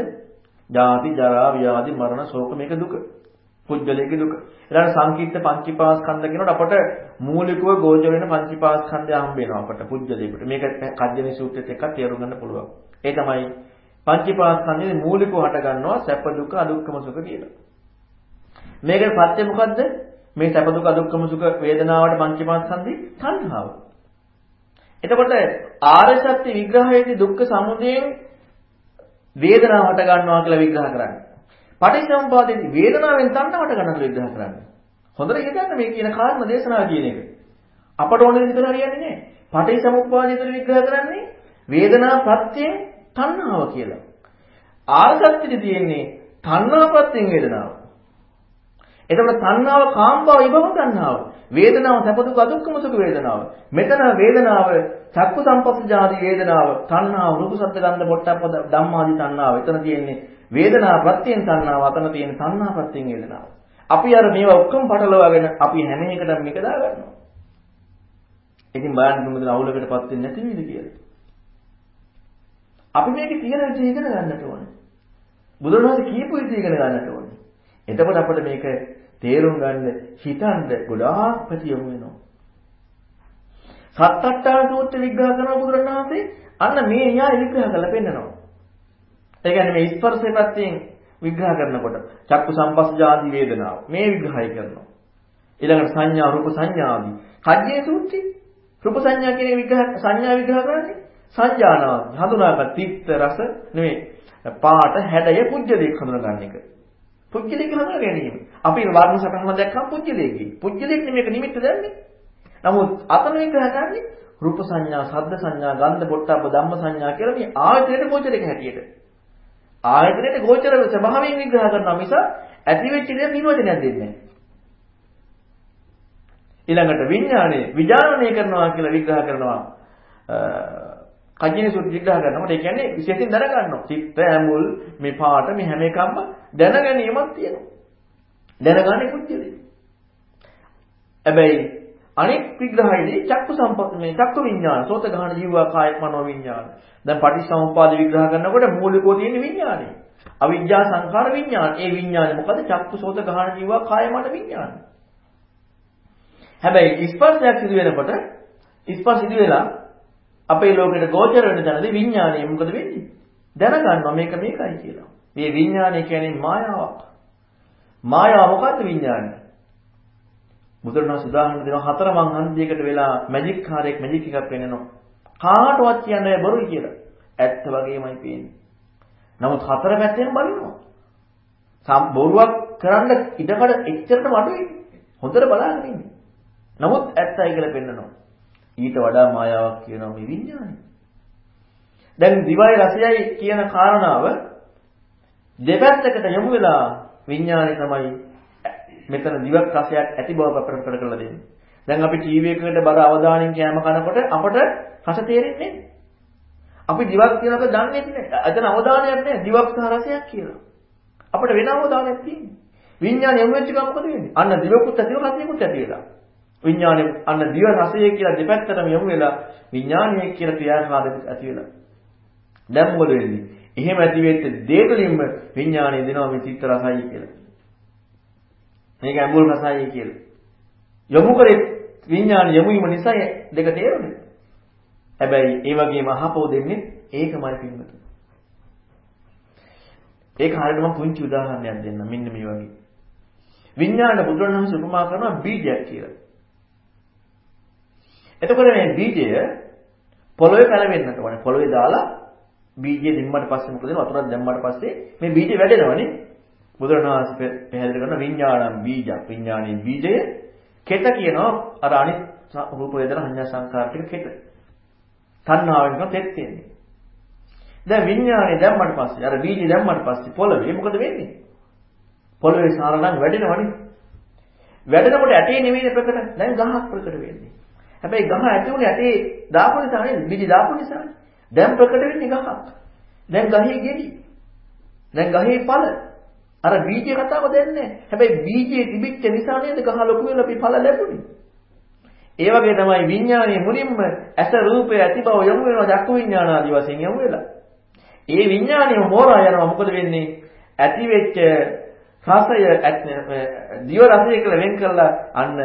ජාති ජරා ව්‍යාධි මරණ ශෝක මේක දුක. පුජ්‍යලයේ දුක. ඊළඟ සංකීර්ත පංචීපාස්කන්ධ කියනකොට අපට මූලිකව ගෝචර වෙන පංචීපාස්කන්ධය හම්බ වෙනවා අපට පුජ්‍යලයකට. මේක කජ්ජනේ සූත්‍රෙත් එක්ක තේරුම් ගන්න පුළුවන්. ඒ තමයි පංචීපාස්කන්ධයේ මූලිකව හට ගන්නවා සැප දුක අදුක්කම සුඛ කියලා. මේකේ පත්‍ය මොකද්ද? මේ සැප දුක අදුක්කම සුඛ වේදනාවට පංචීපාස්කන්ධي තණ්හාව. එතකොට ආර්ය සත්‍ය විග්‍රහයේදී දුක්ඛ සමුදයෙන් වේදනාව හට ගන්නවා කියලා විග්‍රහ කරන්නේ. පටිච්චසමුපාදයේදී වේදනාවෙන් තණ්හාවට ගන්න විග්‍රහ කරන්නේ. හොඳට හිතන්න මේ කියන කාරණා දේශනා කියන එක. අපට ඕන විදිහට හරියන්නේ නැහැ. පටිච්චසමුපාදයේදී විග්‍රහ කරන්නේ වේදනා ප්‍රත්‍යයෙන් තණ්හාව කියලා. ආර්ගත්‍යෙදි තියෙන්නේ තණ්හා ප්‍රත්‍යයෙන් වේදනාව. එතකොට තණ්හාව කාම්භව විභව තණ්හාව. වේදනාව සැප දුක අදුක්කම සුඛ වේදනාව. මෙතන වේදනාව චක්කු සම්පස්සජාති වේදනාව, තණ්හාව, රූප ශබ්ද ගන්ධ පොට්ටප්ප ධම්මාදී තණ්හාව. එතන තියෙන්නේ වේදනා ප්‍රත්‍යයෙන් තණ්හාව, අතන තියෙන තණ්හා ප්‍රත්‍යයෙන් වේදනාව. අපි අර මේවා ඔක්කොම පටලවාගෙන අපි හැම එකටම මේක දාගන්නවා. ඉතින් බලන්න මොකද අවුලකටපත් වෙන්නේ නැති වෙයිද කියලා. අපි මේකේ තියෙන විදිහ ඉගෙන ගන්නට ඕනේ. බුදුරජාණන් කියපු විදිහ ඉගෙන ගන්නට ඕනේ. එතකොට අපිට මේක තේරුම් ගන්න හිතන්න ගොඩාක් ප්‍රතියොමු වෙනවා. සත්තට්ඨාන සූත්‍ර විග්‍රහ කරන බුදුරණවහන්සේ අන්න මේ න්‍යාය විග්‍රහ කරලා පෙන්නනවා. ඒ කියන්නේ මේ ස්පර්ශය පැත්තෙන් විග්‍රහ කරනකොට චක්කු සම්පස්සජාති වේදනාව මේ විග්‍රහය කරනවා. ඊළඟට සංඥා රූප සංඥාදී. කජ්ජේ සූත්‍රය රූප සංඥා කියන විග්‍රහ සංඥා විග්‍රහ කරන්නේ සංජානාව හඳුනාගත් තිත්ත රස නෙමෙයි පාට හැඩය පුජ්‍යලයක් හඳුනගන්න එක. පුජ්‍යලයක් හඳුනා ගැනීම. අපි වර්ණ සටහන දැක්කම පුජ්‍යලයකින්. පුජ්‍යලයක් නෙමෙයි මේක නිමිත්ත දැන්නේ. නමුත් අතන විග්‍රහ කරන්නේ රූප සංඥා, ශබ්ද සංඥා, ගන්ධ, පොට්ටබ්බ ධම්ම සංඥා කියලා මේ ආයතනයේ ගෝචරයක හැටියට. ආයතනයේ ගෝචර ස්වභාවයෙන් විග්‍රහ කරනවා මිස ඇති වෙච්ච දේ නිරෝධනයක් දෙන්නේ නැහැ. ඊළඟට විඥානේ විඥානනය කරනවා කියලා විග්‍රහ කරනවා කජින සුත් විග්‍රහ කරනකොට ඒ කියන්නේ විශේෂයෙන් දැනගන්නවා. චිත්ත ඇමුල් මේ පාට මේ හැම එකක්ම දැනගැනීමක් තියෙනවා. දැනගන්නේ කුච්චලේ. හැබැයි අනෙක් විග්‍රහයේදී චක්කු සම්පත් මේ චක්කු විඥාන, සෝත ගහන ජීවා කාය මනෝ විඥාන. දැන් පටිච්චසමුප්පාද විග්‍රහ කරනකොට මූලිකව තියෙන විඥානය. අවිජ්ජා සංඛාර විඥාන. ඒ විඥානේ මොකද? චක්කු සෝත ගහන ජීවා කාය මන විඥාන. හැබැයි ස්පර්ශයක් සිදු වෙනකොට ස්පර්ශ සිදු වෙලා අපේ ලෝකෙට ගෝචර වෙන තැනදී විඥානය මොකද වෙන්නේ? දැනගන්නවා මේක මේකයි කියලා. මේ විඥානය කියන්නේ මායාවක්. මායාව මොකද්ද විඥානය? බුදුරණවහන්සේ උදාහරණ දෙනවා හතර මං හන්දියකට වෙලා මැජික් කාර්යයක් මැජික් එකක් වෙන්නනවා. කාටවත් කියන්නේ බොරුයි කියලා. ඇත්ත වගේමයි පේන්නේ. නමුත් හතර පැත්තෙන් බලනවා. සම් බොරුවක් කරන්න ඉඩකඩ එච්චරට වඩුයි. හොඳට බලාගෙන ඉන්නේ. නමුත් ඇත්තයි කියලා පෙන්නනවා. ඊට වඩා මායාවක් කියනවා මේ විඤ්ඤාණය. දැන් දිවයි රසයයි කියන කාරණාව දෙපැත්තකට යොමු වෙලා විඤ්ඤාණය තමයි මෙතන දිවක් රසයක් ඇති බව ප්‍රකට කරලා දෙන්නේ. දැන් අපි ටීවී එකකට බර අවධානයෙන් කෑම කනකොට අපට රස තේරෙන්නේ නැහැ. අපි දිවක් කියනක දන්නේ නැහැ. එතන අවධානයක් නැහැ. දිවක් සහ රසයක් කියලා. අපිට වෙන අවධානයක් තියෙන්නේ. විඥානය යොමු වෙච්ච ගමන් මොකද වෙන්නේ? අන්න දිවකුත් ඇතිව රසයකුත් ඇති වෙලා. විඥානය අන්න දිව රසය කියලා දෙපැත්තටම යොමු වෙලා විඥානය කියලා ක්‍රියාකාරකම් ඇති වෙලා. දැන් මොකද වෙන්නේ? එහෙම ඇති වෙච්ච දේ තුළින්ම විඥානය දෙනවා මේ චිත්ත රසයි කියලා. මේක ඇඹුල් රසයි කියලා. යොමු කරේ විඥාන යොමු වීම නිසා දෙක තේරුනේ. හැබැයි ඒ වගේම අහපෝ දෙන්නේ ඒකමයි පින්වතුනි. ඒක හරියට මම පුංචි උදාහරණයක් දෙන්නම් මෙන්න මේ වගේ. විඥාන බුදුරණවහන්සේ උපමා කරනවා බීජයක් කියලා. එතකොට මේ බීජය පොළොවේ පැලවෙන්නට ඕනේ. පොළොවේ දාලා බීජය දෙම්මට පස්සේ මොකද වෙන්නේ? වතුරක් දැම්මට පස්සේ මේ බීජය වැඩෙනවනේ. බුදුරණවහන්සේ පැහැදිලි කරන විඥානං බීජ විඥානයේ බීජය කෙත කියනවා අර අනිත් රූප වේදනා සංඥා සංකාර ටික කෙත. තණ්හාවෙන් තමයි තෙත් තියෙන්නේ. දැන් විඥානේ දැම්මට පස්සේ අර බීජය දැම්මට පස්සේ පොළවේ මොකද වෙන්නේ? පොළවේ සාරණම් වැඩෙනවනේ. වැඩෙනකොට ඇටේ නෙමෙයි ප්‍රකට. දැන් ගහක් ප්‍රකට වෙන්නේ. හැබැයි ගහ ඇති උනේ ඇටේ දාපු නිසා නේද? බීජ දාපු නිසා. දැන් ප්‍රකට වෙන්නේ ගහක්. දැන් ගහේ ගෙඩි. දැන් ගහේ ඵල. අර බීජේ කතාව දෙන්නේ. හැබැයි බීජේ තිබිච්ච නිසා නේද ගහ ලොකු වෙලා අපි ඵල ලැබුණේ. ඒ වගේ තමයි විඥානයේ මුලින්ම ඇස රූපය ඇති බව යොමු වෙනවා චක්කු විඥාන ආදී වශයෙන් යොමු වෙලා. ඒ විඥානය මෝරා යනවා මොකද වෙන්නේ? ඇති වෙච්ච රසය දිව රසය කියලා වෙන් කරලා අන්න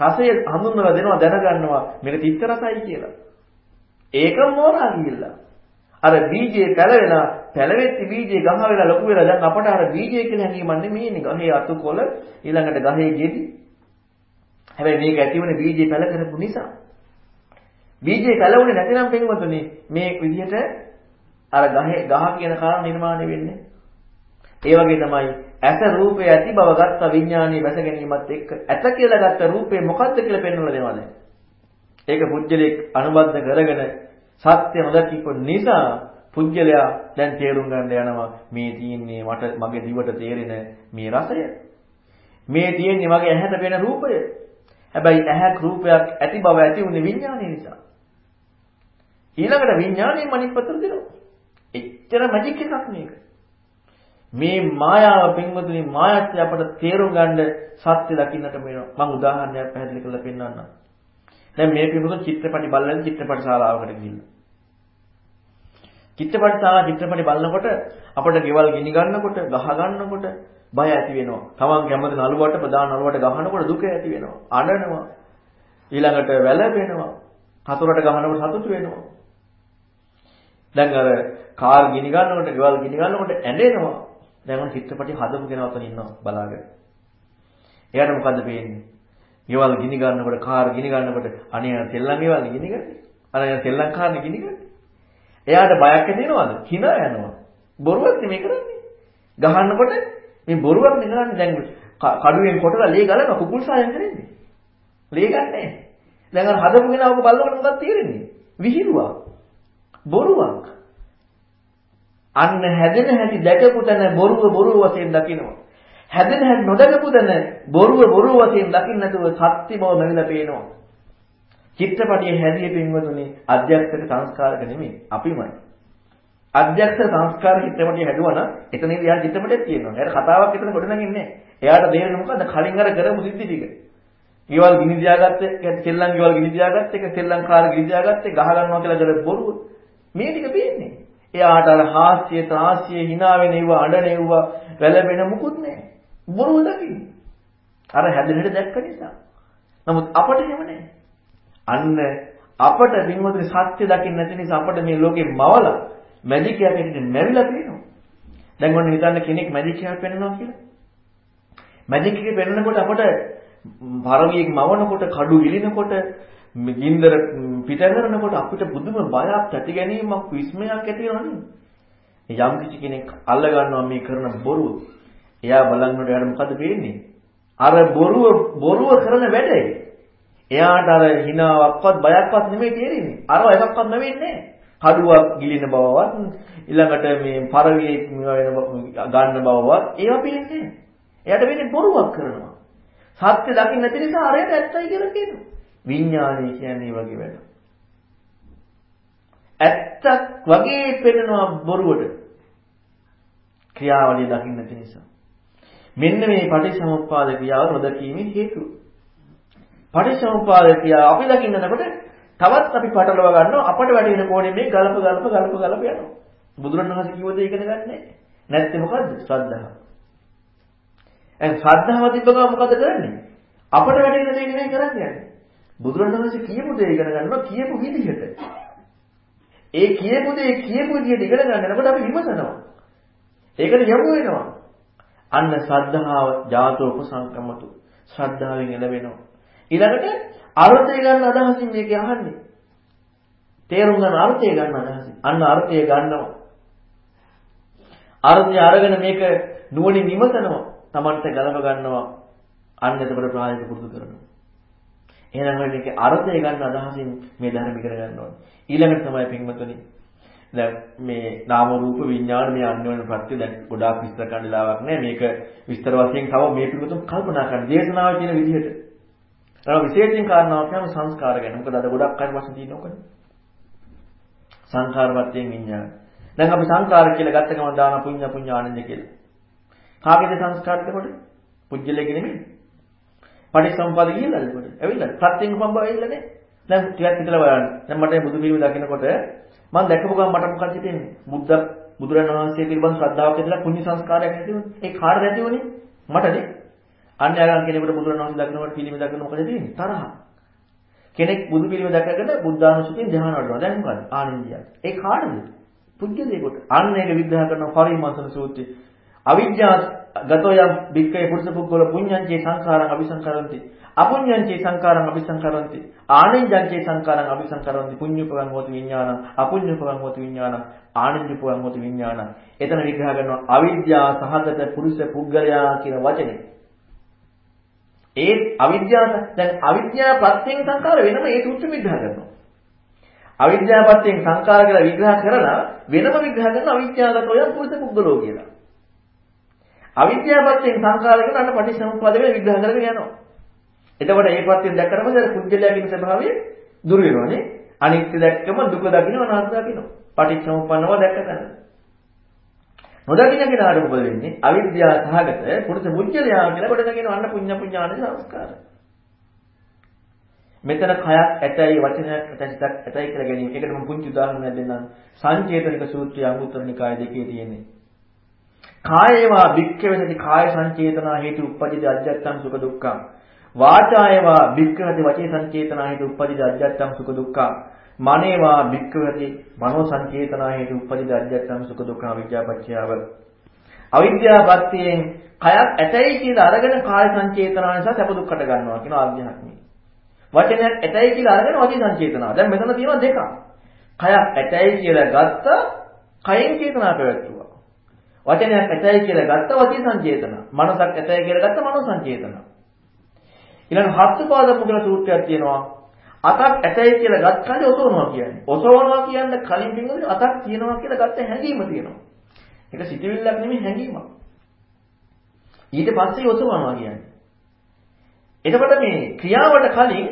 රසය හඳුන්වලා දෙනවා දැනගන්නවා මේක තිත්ත රසයි කියලා. ඒකම මෝරා ගිහිල්ලා. අර බීජේ පැලවෙලා පැලවෙච්ච බීජේ ගහ වෙලා ලොකු වෙලා දැන් අපට අර බීජය කියලා හැඟීමක් නෙමෙයිනේ. ගහේ අතුකොළ ඊළඟට ගහේ ගෙඩි. හැබැයි මේක ඇති වුණේ බීජේ පැල කරපු නිසා. බීජේ පැලවුනේ නැතිනම් පෙන්වතුනි මේ විදිහට අර ගහේ ගහ කියන කාරණා නිර්මාණය වෙන්නේ. ඒ වගේ තමයි ඇස රූපය ඇති බව ගත්ත විඥානීය වැස ගැනීමත් එක්ක ඇත කියලා ගත්ත රූපේ මොකද්ද කියලා පෙන්වලා දෙනවා දැන්. ඒක පුජ්‍යලෙක් අනුබද්ධ කරගෙන සත්‍ය නොදකිපු නිසා පුජ්‍යලයා දැන් තේරුම් ගන්න යනවා මේ තියෙන්නේ මට මගේ දිවට තේරෙන මේ රසය. මේ තියෙන්නේ මගේ ඇහැට පෙනෙන රූපය. හැබැයි ඇහැක් රූපයක් ඇති බව ඇති උනේ විඥානය නිසා. ඊළඟට විඥානයෙන් අනිත් පැත්තට දෙනවා. එච්චර මැජික් එකක් මේක. මේ මායාව පින්වතුනි මායත්‍ය අපට තේරුම් ගන්න සත්‍ය දකින්නට වෙනවා. මම උදාහරණයක් පැහැදිලි කරලා පෙන්නන්නම්. දැන් මේ පින්වතුන් චිත්‍රපටි බලන චිත්‍රපට ශාලාවකට ගිහිල්ලා. චිත්‍රපට ශාලා චිත්‍රපටි බලනකොට අපිට ගෙවල් ගිනි ගන්නකොට, ගහ ගන්නකොට බය ඇති වෙනවා. තමන් කැමති නළුවට ප්‍රධාන නළුවට ගහනකොට දුක ඇති වෙනවා. අඬනවා. ඊළඟට වැළපෙනවා. හතුරට ගහනකොට සතුටු වෙනවා. දැන් අර කාර් ගිනි ගන්නකොට, ගෙවල් ගිනි ගන්නකොට ඇඬෙනවා. දැන් ඔන්න චිත්‍රපටි හදපු කෙනා ඔතන ඉන්නවා බලාගෙන. එයාට මොකද්ද පේන්නේ? ගෙවල් ගිනි ගන්නකොට, කාර් ගිනි ගන්නකොට අනේ අර තෙල්ලන් ගෙවල් ගිනි ගන්නේ. අර අර තෙල්ලන් කාර්නේ ගිනි ගන්නේ. එයාට බයක් ඇති වෙනවද? hina යනවා. බොරුවක් නෙමෙයි කරන්නේ. ගහන්නකොට මේ බොරුවක් නෙගන්නේ දැන් කඩුවෙන් කොටලා ලේ ගලන කුකුල් සායම් කරන්නේ. ලේ ගන්නෑ. දැන් අර හදපු කෙනා ඔබ බලනකොට මොකක්ද තේරෙන්නේ? විහිළුවක්. බොරුවක්. අන්න හැදෙන හැටි දැකපු තැන බොරුව බොරුව වශයෙන් දකිනවා. හැදෙන හැටි නොදකපු තැන බොරුව බොරුව වශයෙන් දකින්න නැතුව සත්‍ය බව මෙවිලා පේනවා. චිත්‍රපටියේ හැදියේ පින්වතුනි අධ්‍යක්ෂක සංස්කාරක නෙමෙයි අපිමයි. අධ්‍යක්ෂ සංස්කාර චිත්‍රපටිය හැදුවා නම් එතනදී යා චිත්‍රපටයක් තියෙනවා. එයාට කතාවක් එතන ගොඩනගන්නේ නැහැ. එයාට තේරෙන්නේ මොකද්ද? කලින් අර කරපු සිද්ධි ටික. ගෙවල් ගිනි දියාගත්තේ, සෙල්ලම් ගෙවල් ගිනි දියාගත්තේ, සෙල්ලම් කාර ගිනි දියාගත්තේ, ගහ ගන්නවා කියලා කර බොරුව. මේ ටික පේන්නේ. එයාට අර හාස්‍ය ත්‍රාස්‍ය hina වෙන ඒව අඬන ඒව වැළපෙන මුකුත් නැහැ. බොරුව දකින්නේ. අර හැදෙන්නට දැක්ක නිසා. නමුත් අපට එහෙම නැහැ. අන්න අපට පින්වතුනි සත්‍ය දකින්න නැති නිසා අපට මේ ලෝකේ මවලා මැජික් එකක් හැටියට නැවිලා තියෙනවා. දැන් ඔන්න හිතන්න කෙනෙක් මැජික් එකක් පෙන්නනවා කියලා. මැජික් එකේ පෙන්නකොට අපට පරවියෙක් මවනකොට කඩු ගිලිනකොට ගින්දර පිට කරනකොට අපිට පුදුම බයක් ඇති ගැනීමක් විස්මයක් ඇති වෙනවා යම් කිසි කෙනෙක් අල්ල ගන්නවා මේ කරන බොරුව. එයා බලන්නකොට එයාට මොකද පේන්නේ? අර බොරුව බොරුව කරන වැඩේ. එයාට අර හිනාවක්වත් බයක්වත් නෙමෙයි තේරෙන්නේ. අරව එකක්වත් නෙවෙන්නේ. කඩුවක් ගිලින බවවත් ඊළඟට මේ පරවියේ ගන්න බවවත් ඒවා පේන්නේ. එයාට වෙන්නේ බොරුවක් කරනවා. සත්‍ය දකින්න නැති නිසා අරයට ඇත්තයි කියලා කියනවා. විඥානය කියන්නේ වගේ වැඩ. ඇත්තක් වගේ පෙනෙනවා බොරුවට. ක්‍රියාවලිය දකින්න නැති නිසා. මෙන්න මේ පටිච්චසමුප්පාද ක්‍රියාව නොදකීමේ හේතුව. පටිච්චසමුප්පාද ක්‍රියාව අපි දකින්නකොට තවත් අපි පටලව ගන්නවා අපට වැටෙන කෝණය මේ ගලප ගලප ගලප ගලප යනවා. බුදුරණවහන්සේ කිව්වද ඉගෙන ගන්නෑ. නැත්නම් මොකද්ද? ශ්‍රද්ධාව. එහෙනම් ශ්‍රද්ධාව තිබ්බ ගමන් මොකද කරන්නේ? අපට වැටෙන දේ නෙමෙයි කරන්නේ. බුදුරණවහන්සේ කියපු දේ ඉගෙන ගන්නවා කියපු විදිහට. ඒ කියපු දේ කියපු විදිහට ඉගෙන ගන්නකොට අපි විමසනවා. ඒකට යමු වෙනවා. අන්න සද්ධාව ජාතෝ උපසංකමතු. ශ්‍රද්ධාවෙන් එළවෙනවා. ඊළඟට අර්ථය ගන්න අදහසින් මේක අහන්නේ. තේරුම් ගන්න අර්ථය ගන්න අදහසින්. අන්න අර්ථය ගන්නවා. අර්ථය අරගෙන මේක නුවණින් විමසනවා. Tamante ගලප ගන්නවා. අන්න එතකොට ප්‍රායෝගික පුරුදු කරනවා. එහෙනම් මේකේ අර්ථය ගන්න අදහසින් මේ ධර්ම ඉගෙන ගන්න ඕනේ. ඊළඟට තමයි පින්වතුනි දැන් මේ නාම රූප විඥාන මේ අන්‍යෝන්‍ය ප්‍රත්‍ය දැන් ගොඩාක් විස්තර කරන්න ලාවක් නැහැ. මේක විස්තර වශයෙන් තව මේ පිටුතුන් කල්පනා කරන්න. දේශනාව කියන විදිහට. ඒක විශේෂයෙන් කාරණාවක් තමයි සංස්කාර ගැන. මොකද අද ගොඩක් අය වශයෙන් තියෙන ඕකනේ. සංඛාරවත්යෙන් විඥාන. දැන් අපි සංඛාර කියලා ගත්ත ගමන් දාන පුඤ්ඤ පුඤ්ඤානන්ද කියලා. කාගේද සංස්කාරද කොට? පුජ්‍යලයේ නෙමෙයි. පටිච්චසමුප්පාද ගිහිල්ලාද කොට? ඇවිල්ලා. ප්‍රත්‍යංග පම්බව ඇවිල්ලා නේ. දැන් ටිකක් හිතලා බලන්න. දැන් මට බුදු පිළිම දකිනකොට මම දැකපු ගමන් මට මොකක්ද හිතෙන්නේ? බුද්ධ බුදුරණන් වහන්සේ පිළිබඳ ශ්‍රද්ධාවක් ඇතිලා පුණ්‍ය සංස්කාරයක් ඇති වුණේ. ඒ කාටද ඇති වුණේ? මටනේ. අන්‍යයන් කෙනෙකුට බුදුරණන් වහන්සේ දකින්නකොට පිළිම දකින්න මොකද තියෙන්නේ? තරහ. කෙනෙක් බුදු පිළිම දැකගෙන බුද්ධානුස්සතියෙන් ධ්‍යාන වඩනවා. දැන් මොකද? ආනන්දිය. ඒ කාටද? පුජ්‍යලයකට. අන්න ඒක විග්‍රහ කරන පරිමර්ශන සූත්‍රයේ අවිද්‍යා ගතෝ යම් භික්කේ පුරුෂ පුද්ගල පුඤ්ඤංචේ සංඛාරං අபிසංකරಂತಿ අපුඤ්ඤංචේ සංඛාරං අபிසංකරಂತಿ ආනිඤ්ඤංචේ සංඛාරං අபிසංකරಂತಿ පුඤ්ඤුපවං හෝති විඥානං අපුඤ්ඤුපවං හෝති විඥානං ආනිඤ්ඤුපවං හෝති විඥානං එතන විග්‍රහ කරනවා අවිද්‍යාව සහගත පුරුෂ පුද්ගලයා කියන වචනේ. ඒ අවිද්‍යාව දැන් අවිද්‍යාව ප්‍රත්‍යයෙන් සංඛාර වෙනම ඒ සූත්‍ර විග්‍රහ කරනවා. අවිද්‍යාව ප්‍රත්‍යයෙන් සංඛාර කියලා විග්‍රහ කරලා වෙනම විග්‍රහ කරන අවිද්‍යාවගත ඔය පුරුෂ පුද්ගලෝ කියලා. අවිද්‍යාවපත්යෙන් සංඛාර කරන අන්න පටිච්චසමුප්පාද කියලා විග්‍රහ කරගෙන යනවා. එතකොට මේ පැත්තෙන් දැක්කම දැන් කුජලයාගේ ස්වභාවය දුර වෙනවානේ. අනිත්‍ය දැක්කම දුක දකින්න අනාත්ම දකින්න. පටිච්චසමුප්පන්නව දැක්ක තැන. නොදකින්න කෙනාට මොකද වෙන්නේ? අවිද්‍යාව සහගත පුරුෂ මුජ්ජලයා කියලා කොට දකින්න අන්න පුඤ්ඤ පුඤ්ඤාන සංස්කාර. මෙතන කයක් ඇතයි වචනයක් ඇතයි සිතක් ඇතයි කියලා ගැනීම. ඒකට මම පුංචි උදාහරණයක් දෙන්නම්. සංචේතනික සූත්‍රය අංගුත්තර නිකාය දෙකේ තියෙන්නේ. කායේවා භික්ඛවේති කාය සංචේතනා හේතු උප්පජිත අජ්ජත්තං සුඛ දුක්ඛං වාචායවා භික්ඛවති වචේ සංචේතනා හේතු උප්පජිත අජ්ජත්තං සුඛ දුක්ඛං මනේවා භික්ඛවති මනෝ සංචේතනා හේතු උප්පජිත අජ්ජත්තං සුඛ දුක්ඛං විද්‍යාපච්චයව අවිද්‍යාවපත්තියෙන් කයක් ඇතයි කියලා අරගෙන කාය සංචේතනා නිසා සැප දුක්කට ගන්නවා කියන ආධ්‍යාත්මය. වචනයක් ඇතයි කියලා අරගෙන වචී සංචේතනා. දැන් මෙතන තියෙනවා දෙකක්. කයක් ඇතයි කියලා ගත්ත කයෙන් චේතනා පැවැත්තුවා. වචනයක් ඇතයි කියලා ගත්ත වචී සංචේතන. මනසක් ඇතයි කියලා ගත්ත මනෝ සංචේතන. ඊළඟ හත්පාදම කියලා සූත්‍රයක් තියෙනවා. අතක් ඇතයි කියලා ගත් කලේ ඔසවනවා කියන්නේ. ඔසවනවා කියන්නේ කලින් පින්වල අතක් තියෙනවා කියලා ගත්ත හැඟීම තියෙනවා. ඒක සිතවිල්ලක් නෙමෙයි හැඟීමක්. ඊට පස්සේ ඔසවනවා කියන්නේ. එතකොට මේ ක්‍රියාවට කලින්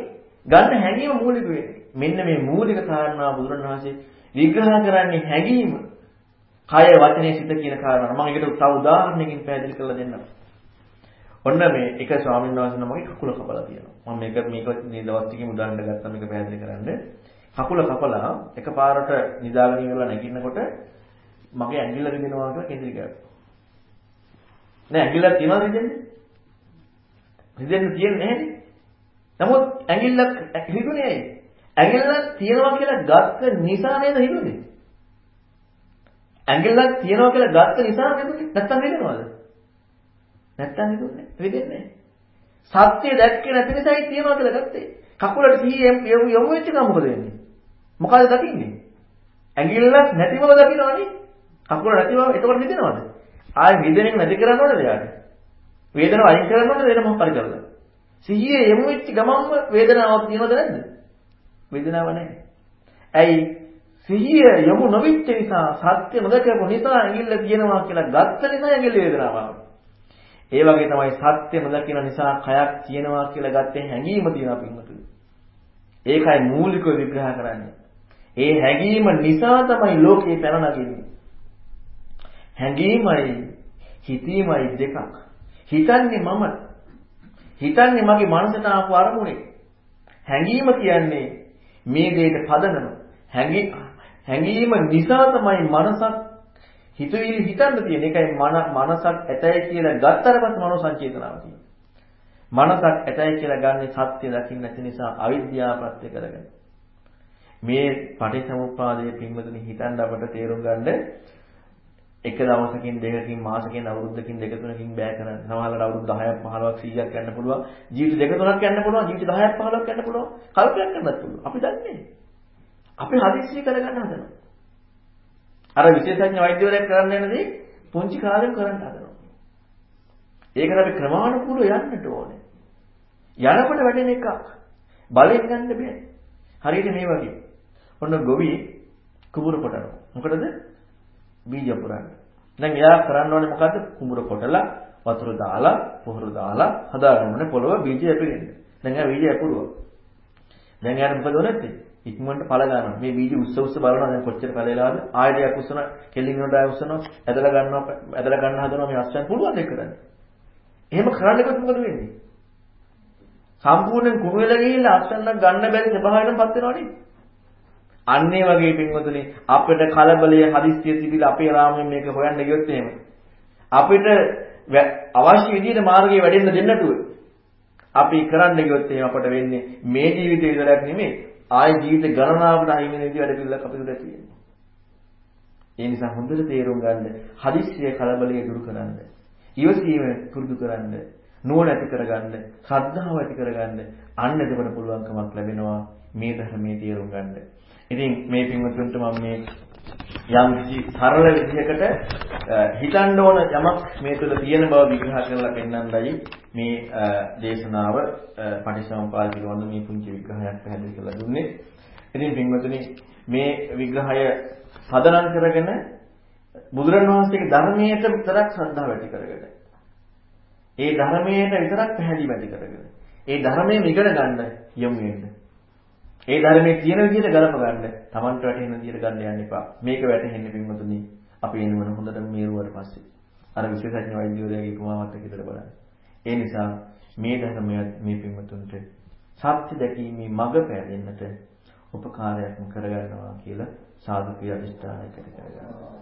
ගන්න හැඟීම මූලික වෙන්නේ. මෙන්න මේ මූලික කාරණා බුදුරණවහන්සේ විග්‍රහ කරන්නේ හැඟීම කය වචනේ සිත කියන කාරණා. මම ඒකට තව උදාහරණයකින් පැහැදිලි කරලා දෙන්නම්. ඔන්න මේ එක ස්වාමීන් වහන්සේ නමගේ කකුල කපලා තියෙනවා. මම මේක මේක මේ දවස් ටිකේ උදාහරණ ගත්තා මේක පැහැදිලි කරන්න. කකුල කපලා එකපාරට නිදාගෙන ඉවරලා නැගිටිනකොට මගේ ඇඟිල්ල රිදෙනවා කියලා කේන්ද්‍රී ගත්තා. නෑ ඇඟිල්ලක් තියනවද රිදෙන්නේ? රිදෙන්න තියන්නේ නැහැනේ. නමුත් ඇඟිල්ලක් රිදුනේ ඇයි? ඇඟිල්ලක් තියනවා කියලා ගත්ත නිසා නේද රිදුනේ? ඇඟිල්ලක් තියනවා කියලා ගත්ත නිසා නෙදුනේ. නැත්තම් නෙදෙනවද? නැත්තම් නෙදුන්නේ. නෙදෙන්නේ සත්‍ය දැක්කේ නැති නිසායි තියනවා කියලා ගත්තේ. කකුලට සිහිය යොමු යොමු වෙච්ච ගමන් මොකද වෙන්නේ? මොකද දකින්නේ? ඇඟිල්ලක් නැති බව දකින්නවනේ. කකුල නැති බව එතකොට නෙදෙනවද? ආයෙ නිදෙනින් නැති කරනවද එයාට? වේදනාව අයින් කරනවද වෙන මොකක් හරි කරලා? සිහිය යොමු වෙච්ච ගමන්ම වේදනාවක් තියෙනවද නැද්ද? වේදනාවක් නැහැ. ඇයි සිහිය යොමු නොවිච්ච නිසා සත්‍ය නොදකපු නිසා ඇඟිල්ල තියෙනවා කියලා ගත්ත නිසා ඇඟිල්ල වේදනාවක්. ඒ වගේ තමයි සත්‍ය නොදකින නිසා කයක් තියෙනවා කියලා ගත්තේ හැඟීම තියෙනවා පින්වතුනි. ඒකයි මූලිකව විග්‍රහ කරන්නේ. ඒ හැඟීම නිසා තමයි ලෝකේ පැන නගින්නේ. හැඟීමයි හිතීමයි දෙකක්. හිතන්නේ මම. හිතන්නේ මගේ මනසට ආපු අරමුණේ. හැඟීම කියන්නේ මේ දෙයට පදනම. හැඟී හැඟීම නිසා තමයි මනසක් හිතුවිලි හිතන්න තියෙන. ඒකයි මන මනසක් ඇතයි කියලා ගත්තට පස්සේ මනෝ සංචේතනාව තියෙනවා. මනසක් ඇතයි කියලා ගන්න සත්‍ය දකින්න නැති නිසා අවිද්‍යාව ප්‍රත්‍ය කරගෙන. මේ පටිච්චසමුප්පාදයේ පින්වතුනි හිතන්න අපට තේරුම් ගන්න එක දවසකින් දෙකකින් මාසකින් අවුරුද්දකින් දෙක තුනකින් බෑ කරන්න. සමහරවිට අවුරුදු 10ක් 15ක් 100ක් යන්න පුළුවන්. ජීවිත දෙක තුනක් යන්න පුළුවන්. ජීවිත 10ක් 15ක් යන්න පුළුවන්. කල්පයක් කරන්නත් පුළුවන්. අපි දන්නේ අපි හදිස්සිය කරගන්න හදනවා. අර විශේෂඥ වෛද්‍යවරයෙක් කරන්න යනදී පුංචි කාලෙම කරන්න හදනවා. ඒකට අපි ක්‍රමානුකූලව යන්නට ඕනේ. යනකොට වැඩෙන එකක්. බලෙන් ගන්න බෑ. හරියට මේ වගේ. ඔන්න ගොවි කුඹුර කොටනවා. මොකටද? බීජ පුරන්න. දැන් එයා කරන්න ඕනේ මොකද්ද? කුඹුර කොටලා වතුර දාලා පොහොර දාලා හදාගන්න ඕනේ පොළව බීජ ඇපෙන්න. දැන් එයා බීජ ඇපුරුවා. දැන් එයාට මොකද වෙන්නේ? ඉක්මනට පළ ගන්නවා. මේ බීජ උස්ස උස්ස බලනවා දැන් කොච්චර පළේලාද? ආයෙත් උස්සන කෙලින් වලට ආයෙ උස්සනවා. ඇදලා ගන්නවා ඇදලා ගන්න හදනවා මේ අස්සන් පුළුවන් දෙයක් කරන්න. එහෙම කරන්නකොත් මොකද වෙන්නේ? සම්පූර්ණයෙන් කුණු වෙලා ගිහිල්ලා අස්සන්න ගන්න බැරි ස්වභාවයකටපත් වෙනවා නේද? අන්න ඒ වගේ පින්වතුනි අපිට කලබලය හදිස්සිය තිබිලා අපේ රාමයෙන් මේක හොයන්න ගියොත් එහෙම අපිට අවශ්‍ය විදිහට මාර්ගය වැඩෙන්න දෙන්න නැතුව අපි කරන්න ගියොත් එහෙම අපට වෙන්නේ මේ ජීවිතේ විතරක් නෙමෙයි ආය ජීවිත ගණනාවකට අහිමි වෙන විදිහ වැඩ පිළිලක් අපිට තියෙනවා. ඒ නිසා හොඳට තේරුම් ගන්න හදිස්සිය කලබලය දුරු කරන්න. ඉවසීම පුරුදු කරන්න. නුවණ ඇති කරගන්න, ශ්‍රද්ධාව ඇති කරගන්න අන්න එතකොට පුළුවන්කමක් ලැබෙනවා මේ ධර්මයේ තේරුම් ගන්න. ඉතින් මේ පින්වතුන්ට මම මේ යම් කිසි සරල විදිහකට හිතන්න ඕන යමක් මේ තුළ තියෙන බව විග්‍රහ කරලා පෙන්වන්නයි මේ දේශනාව පටිසම්පාද පිළිබඳ මේ පුංචි විග්‍රහයක් පැහැදිලි කරලා දුන්නේ. ඉතින් පින්වතුනි මේ විග්‍රහය පදනම් කරගෙන බුදුරණවහන්සේගේ ධර්මයට විතරක් ශ්‍රද්ධාව ඇති කරගෙන ඒ ධර්මයට විතරක් පැහැදිලි වැඩි කරගෙන ඒ ධර්මයෙන් ඉගෙන ගන්න යමු වෙන්න. ඒ ධර්මයේ තියෙන විදිහට ගලප ගන්න. Tamanට වැටෙන විදිහට ගන්න යන්න එපා. මේක වැටෙන්නේ පින්වතුනි අපි එනවන හොඳට මේරුවට පස්සේ. අර විශේෂඥ වෛද්‍යවරයාගේ උපමාවත් එක්ක ඉතල බලන්න. ඒ නිසා මේ ධර්මය මේ පින්වතුන්ට සත්‍ය දැකීමේ මඟ පෑදෙන්නට උපකාරයක් කරගන්නවා කියලා සාදුකිය අධිෂ්ඨානයකට කරගන්නවා.